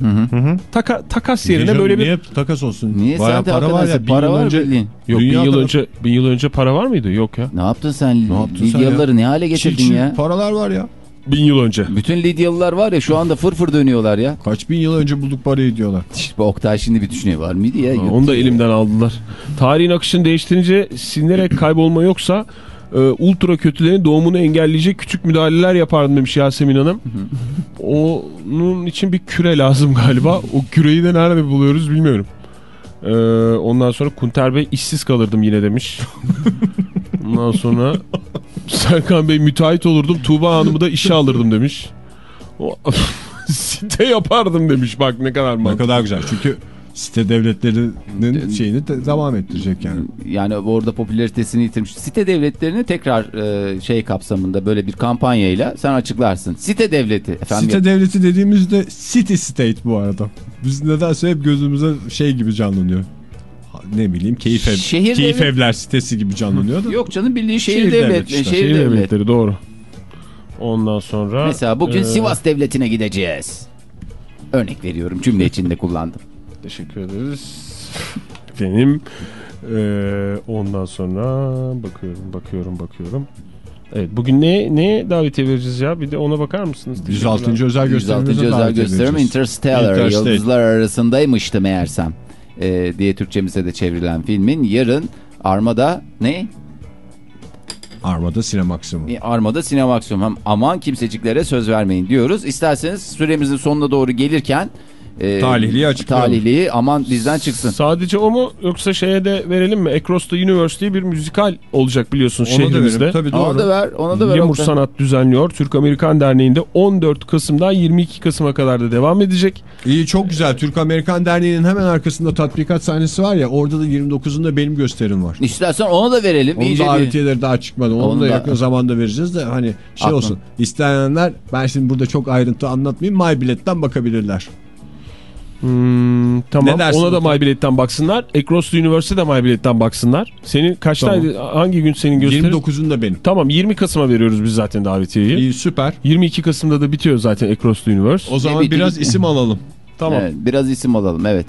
Taka, takas yerine Niye böyle bir Niye takas olsun? Niye Bayağı sen para var ya. bin para yıl var önce, bildiğin. Yok bin yıl önce bin yıl önce para var mıydı? Yok ya. Ne yaptın sen? Ne yaptın sen Lidyalıları ya? ne hale getirdin Çil çil ya? paralar var ya. Bin yıl önce. Bütün Lidyalılar var ya şu anda fırfır dönüyorlar ya. Kaç bin yıl önce bulduk parayı diyorlar. İşte Oktay şimdi bir düşünüyor var mıydı ya? Yok. Onu da elimden aldılar. Tarihin akışını değiştirince silinerek kaybolma yoksa e, ultra kötülerin doğumunu engelleyecek küçük müdahaleler yapardım demiş Yasemin Hanım. Onun için bir küre lazım galiba. O küreyi de nerede buluyoruz bilmiyorum. Ee, ondan sonra Kunter Bey işsiz kalırdım yine demiş. Ondan sonra Serkan Bey müteahhit olurdum. Tuğba Hanım'ı da işe alırdım demiş. O, site yapardım demiş bak ne kadar Ne mantıklı. kadar güzel. Çünkü site devletlerinin şeyini de devam ettirecek yani. Yani orada popülaritesini yitirmiş. Site devletlerini tekrar e, şey kapsamında böyle bir kampanyayla sen açıklarsın. Site devleti. Efendim, Site devleti dediğimizde city state bu arada. Biz nedense hep gözümüze şey gibi canlanıyor. Ne bileyim keyif, ev, Şehir keyif devlet- evler sitesi gibi canlanıyor da. Yok canım bildiğin şehir, Şehir devlet. devlet işte. Şehir, Şehir devlet. devletleri doğru. Ondan sonra... Mesela bugün e, Sivas devletine gideceğiz. Örnek veriyorum cümle içinde kullandım. Teşekkür ederiz. Benim e, ondan sonra bakıyorum bakıyorum bakıyorum. Evet bugün ne ne davetiye vereceğiz ya? Bir de ona bakar mısınız? 106. özel 106. gösterimimize özel davet gösterim. Interstellar Interstate. yıldızlar arasındaymıştı meğersem e, diye Türkçemize de çevrilen filmin yarın Armada ne? Armada Sinemaksimum. Armada Sinemaksiyon. Hem aman kimseciklere söz vermeyin diyoruz. İsterseniz süremizin sonuna doğru gelirken e, Talihliyi açıklayalım. talihliyi aman bizden çıksın. Sadece o mu yoksa şeye de verelim mi? Across the University bir müzikal olacak biliyorsunuz Ona da şehrimizde. verelim. Tabii Ona da doğru. ver, ona da ver. Oktay. Sanat düzenliyor. Türk-Amerikan Derneği'nde 14 Kasım'dan 22 Kasım'a kadar da devam edecek. İyi çok güzel. Türk-Amerikan Derneği'nin hemen arkasında tatbikat sahnesi var ya orada da 29'unda benim gösterim var. İstersen ona da verelim. Onun bir- davetiyeleri daha çıkmadı. Onu, Onu da da- yakın zamanda vereceğiz de hani şey Aklım. olsun. İsteyenler ben şimdi burada çok ayrıntı anlatmayayım. MyBilet'ten bakabilirler. Hmm, tamam. Ne Ona da? MyBilet'ten baksınlar. Across the University de MyBilet'ten baksınlar. Senin kaçtaydı? Hangi gün senin gösterin? 29'unda benim. Tamam 20 Kasım'a veriyoruz biz zaten davetiyeyi. İyi süper. 22 Kasım'da da bitiyor zaten Across the Universe. O zaman bitti, biraz bitti. isim alalım. Tamam. Evet, biraz isim alalım evet.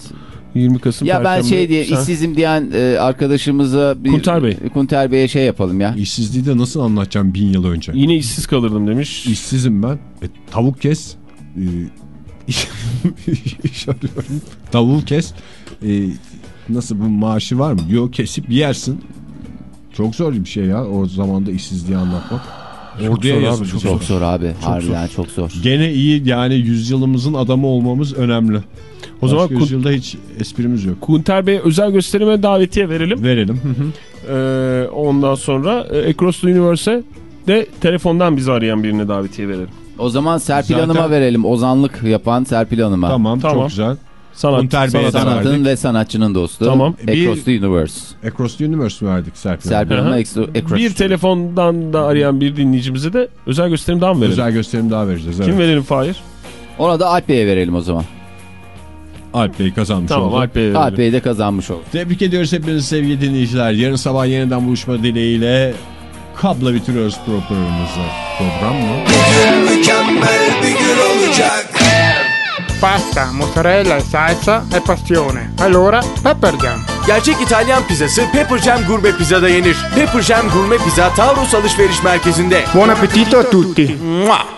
20 Kasım Ya ben şey diye Sen- işsizim diyen e, arkadaşımıza bir Kunter Bey. Kunter Bey'e şey yapalım ya. İşsizliği de nasıl anlatacağım bin yıl önce? Yine işsiz kalırdım demiş. İşsizim ben. E, tavuk kes. E, iş, iş arıyorum. Tavuğu kes. E, nasıl bu maaşı var mı? Yok kesip yersin. Çok zor bir şey ya o zamanda işsizliği anlatmak. Orduya zor abi, çok Çok zor abi. Harbiden çok zor. Gene iyi yani yüzyılımızın adamı olmamız önemli. O zaman Başka Kun- yüzyılda hiç esprimiz yok. Kunter Bey özel gösterime davetiye verelim. Verelim. Hı hı. Ee, ondan sonra e, Across the Universe de telefondan bizi arayan birine davetiye verelim. O zaman Serpil Zaten- Hanım'a verelim. Ozanlık yapan Serpil Hanım'a. tamam, Tamam. çok güzel. Sanat, verdik. Sanatın ve sanatçının dostu. Tamam. Bir- Across the Universe. Across the Universe verdik Serpil? Serpil Hı hı. Hanım'a Across Bir telefondan da arayan bir dinleyicimize de özel gösterim daha mı verelim? Özel gösterim daha vereceğiz. Evet. Kim verelim Fahir? Ona da Alp Bey'e verelim o zaman. Alp Bey kazanmış Tamam oldu. Alp Bey'e verelim. Alp Bey de kazanmış oldu. Tebrik ediyoruz hepinizi sevgili dinleyiciler. Yarın sabah yeniden buluşma dileğiyle kabla bitiriyoruz programımızı. Program mı? Mükemmel bir gün olacak. Pasta, mozzarella salsa e passione. Allora, Pepper Jam. Gerçek İtalyan pizzası Pepper Jam Gurme Pizza'da yenir. Pepper Jam Gurme Pizza Taurus Alışveriş Merkezi'nde. Buon appetito a tutti. Mua!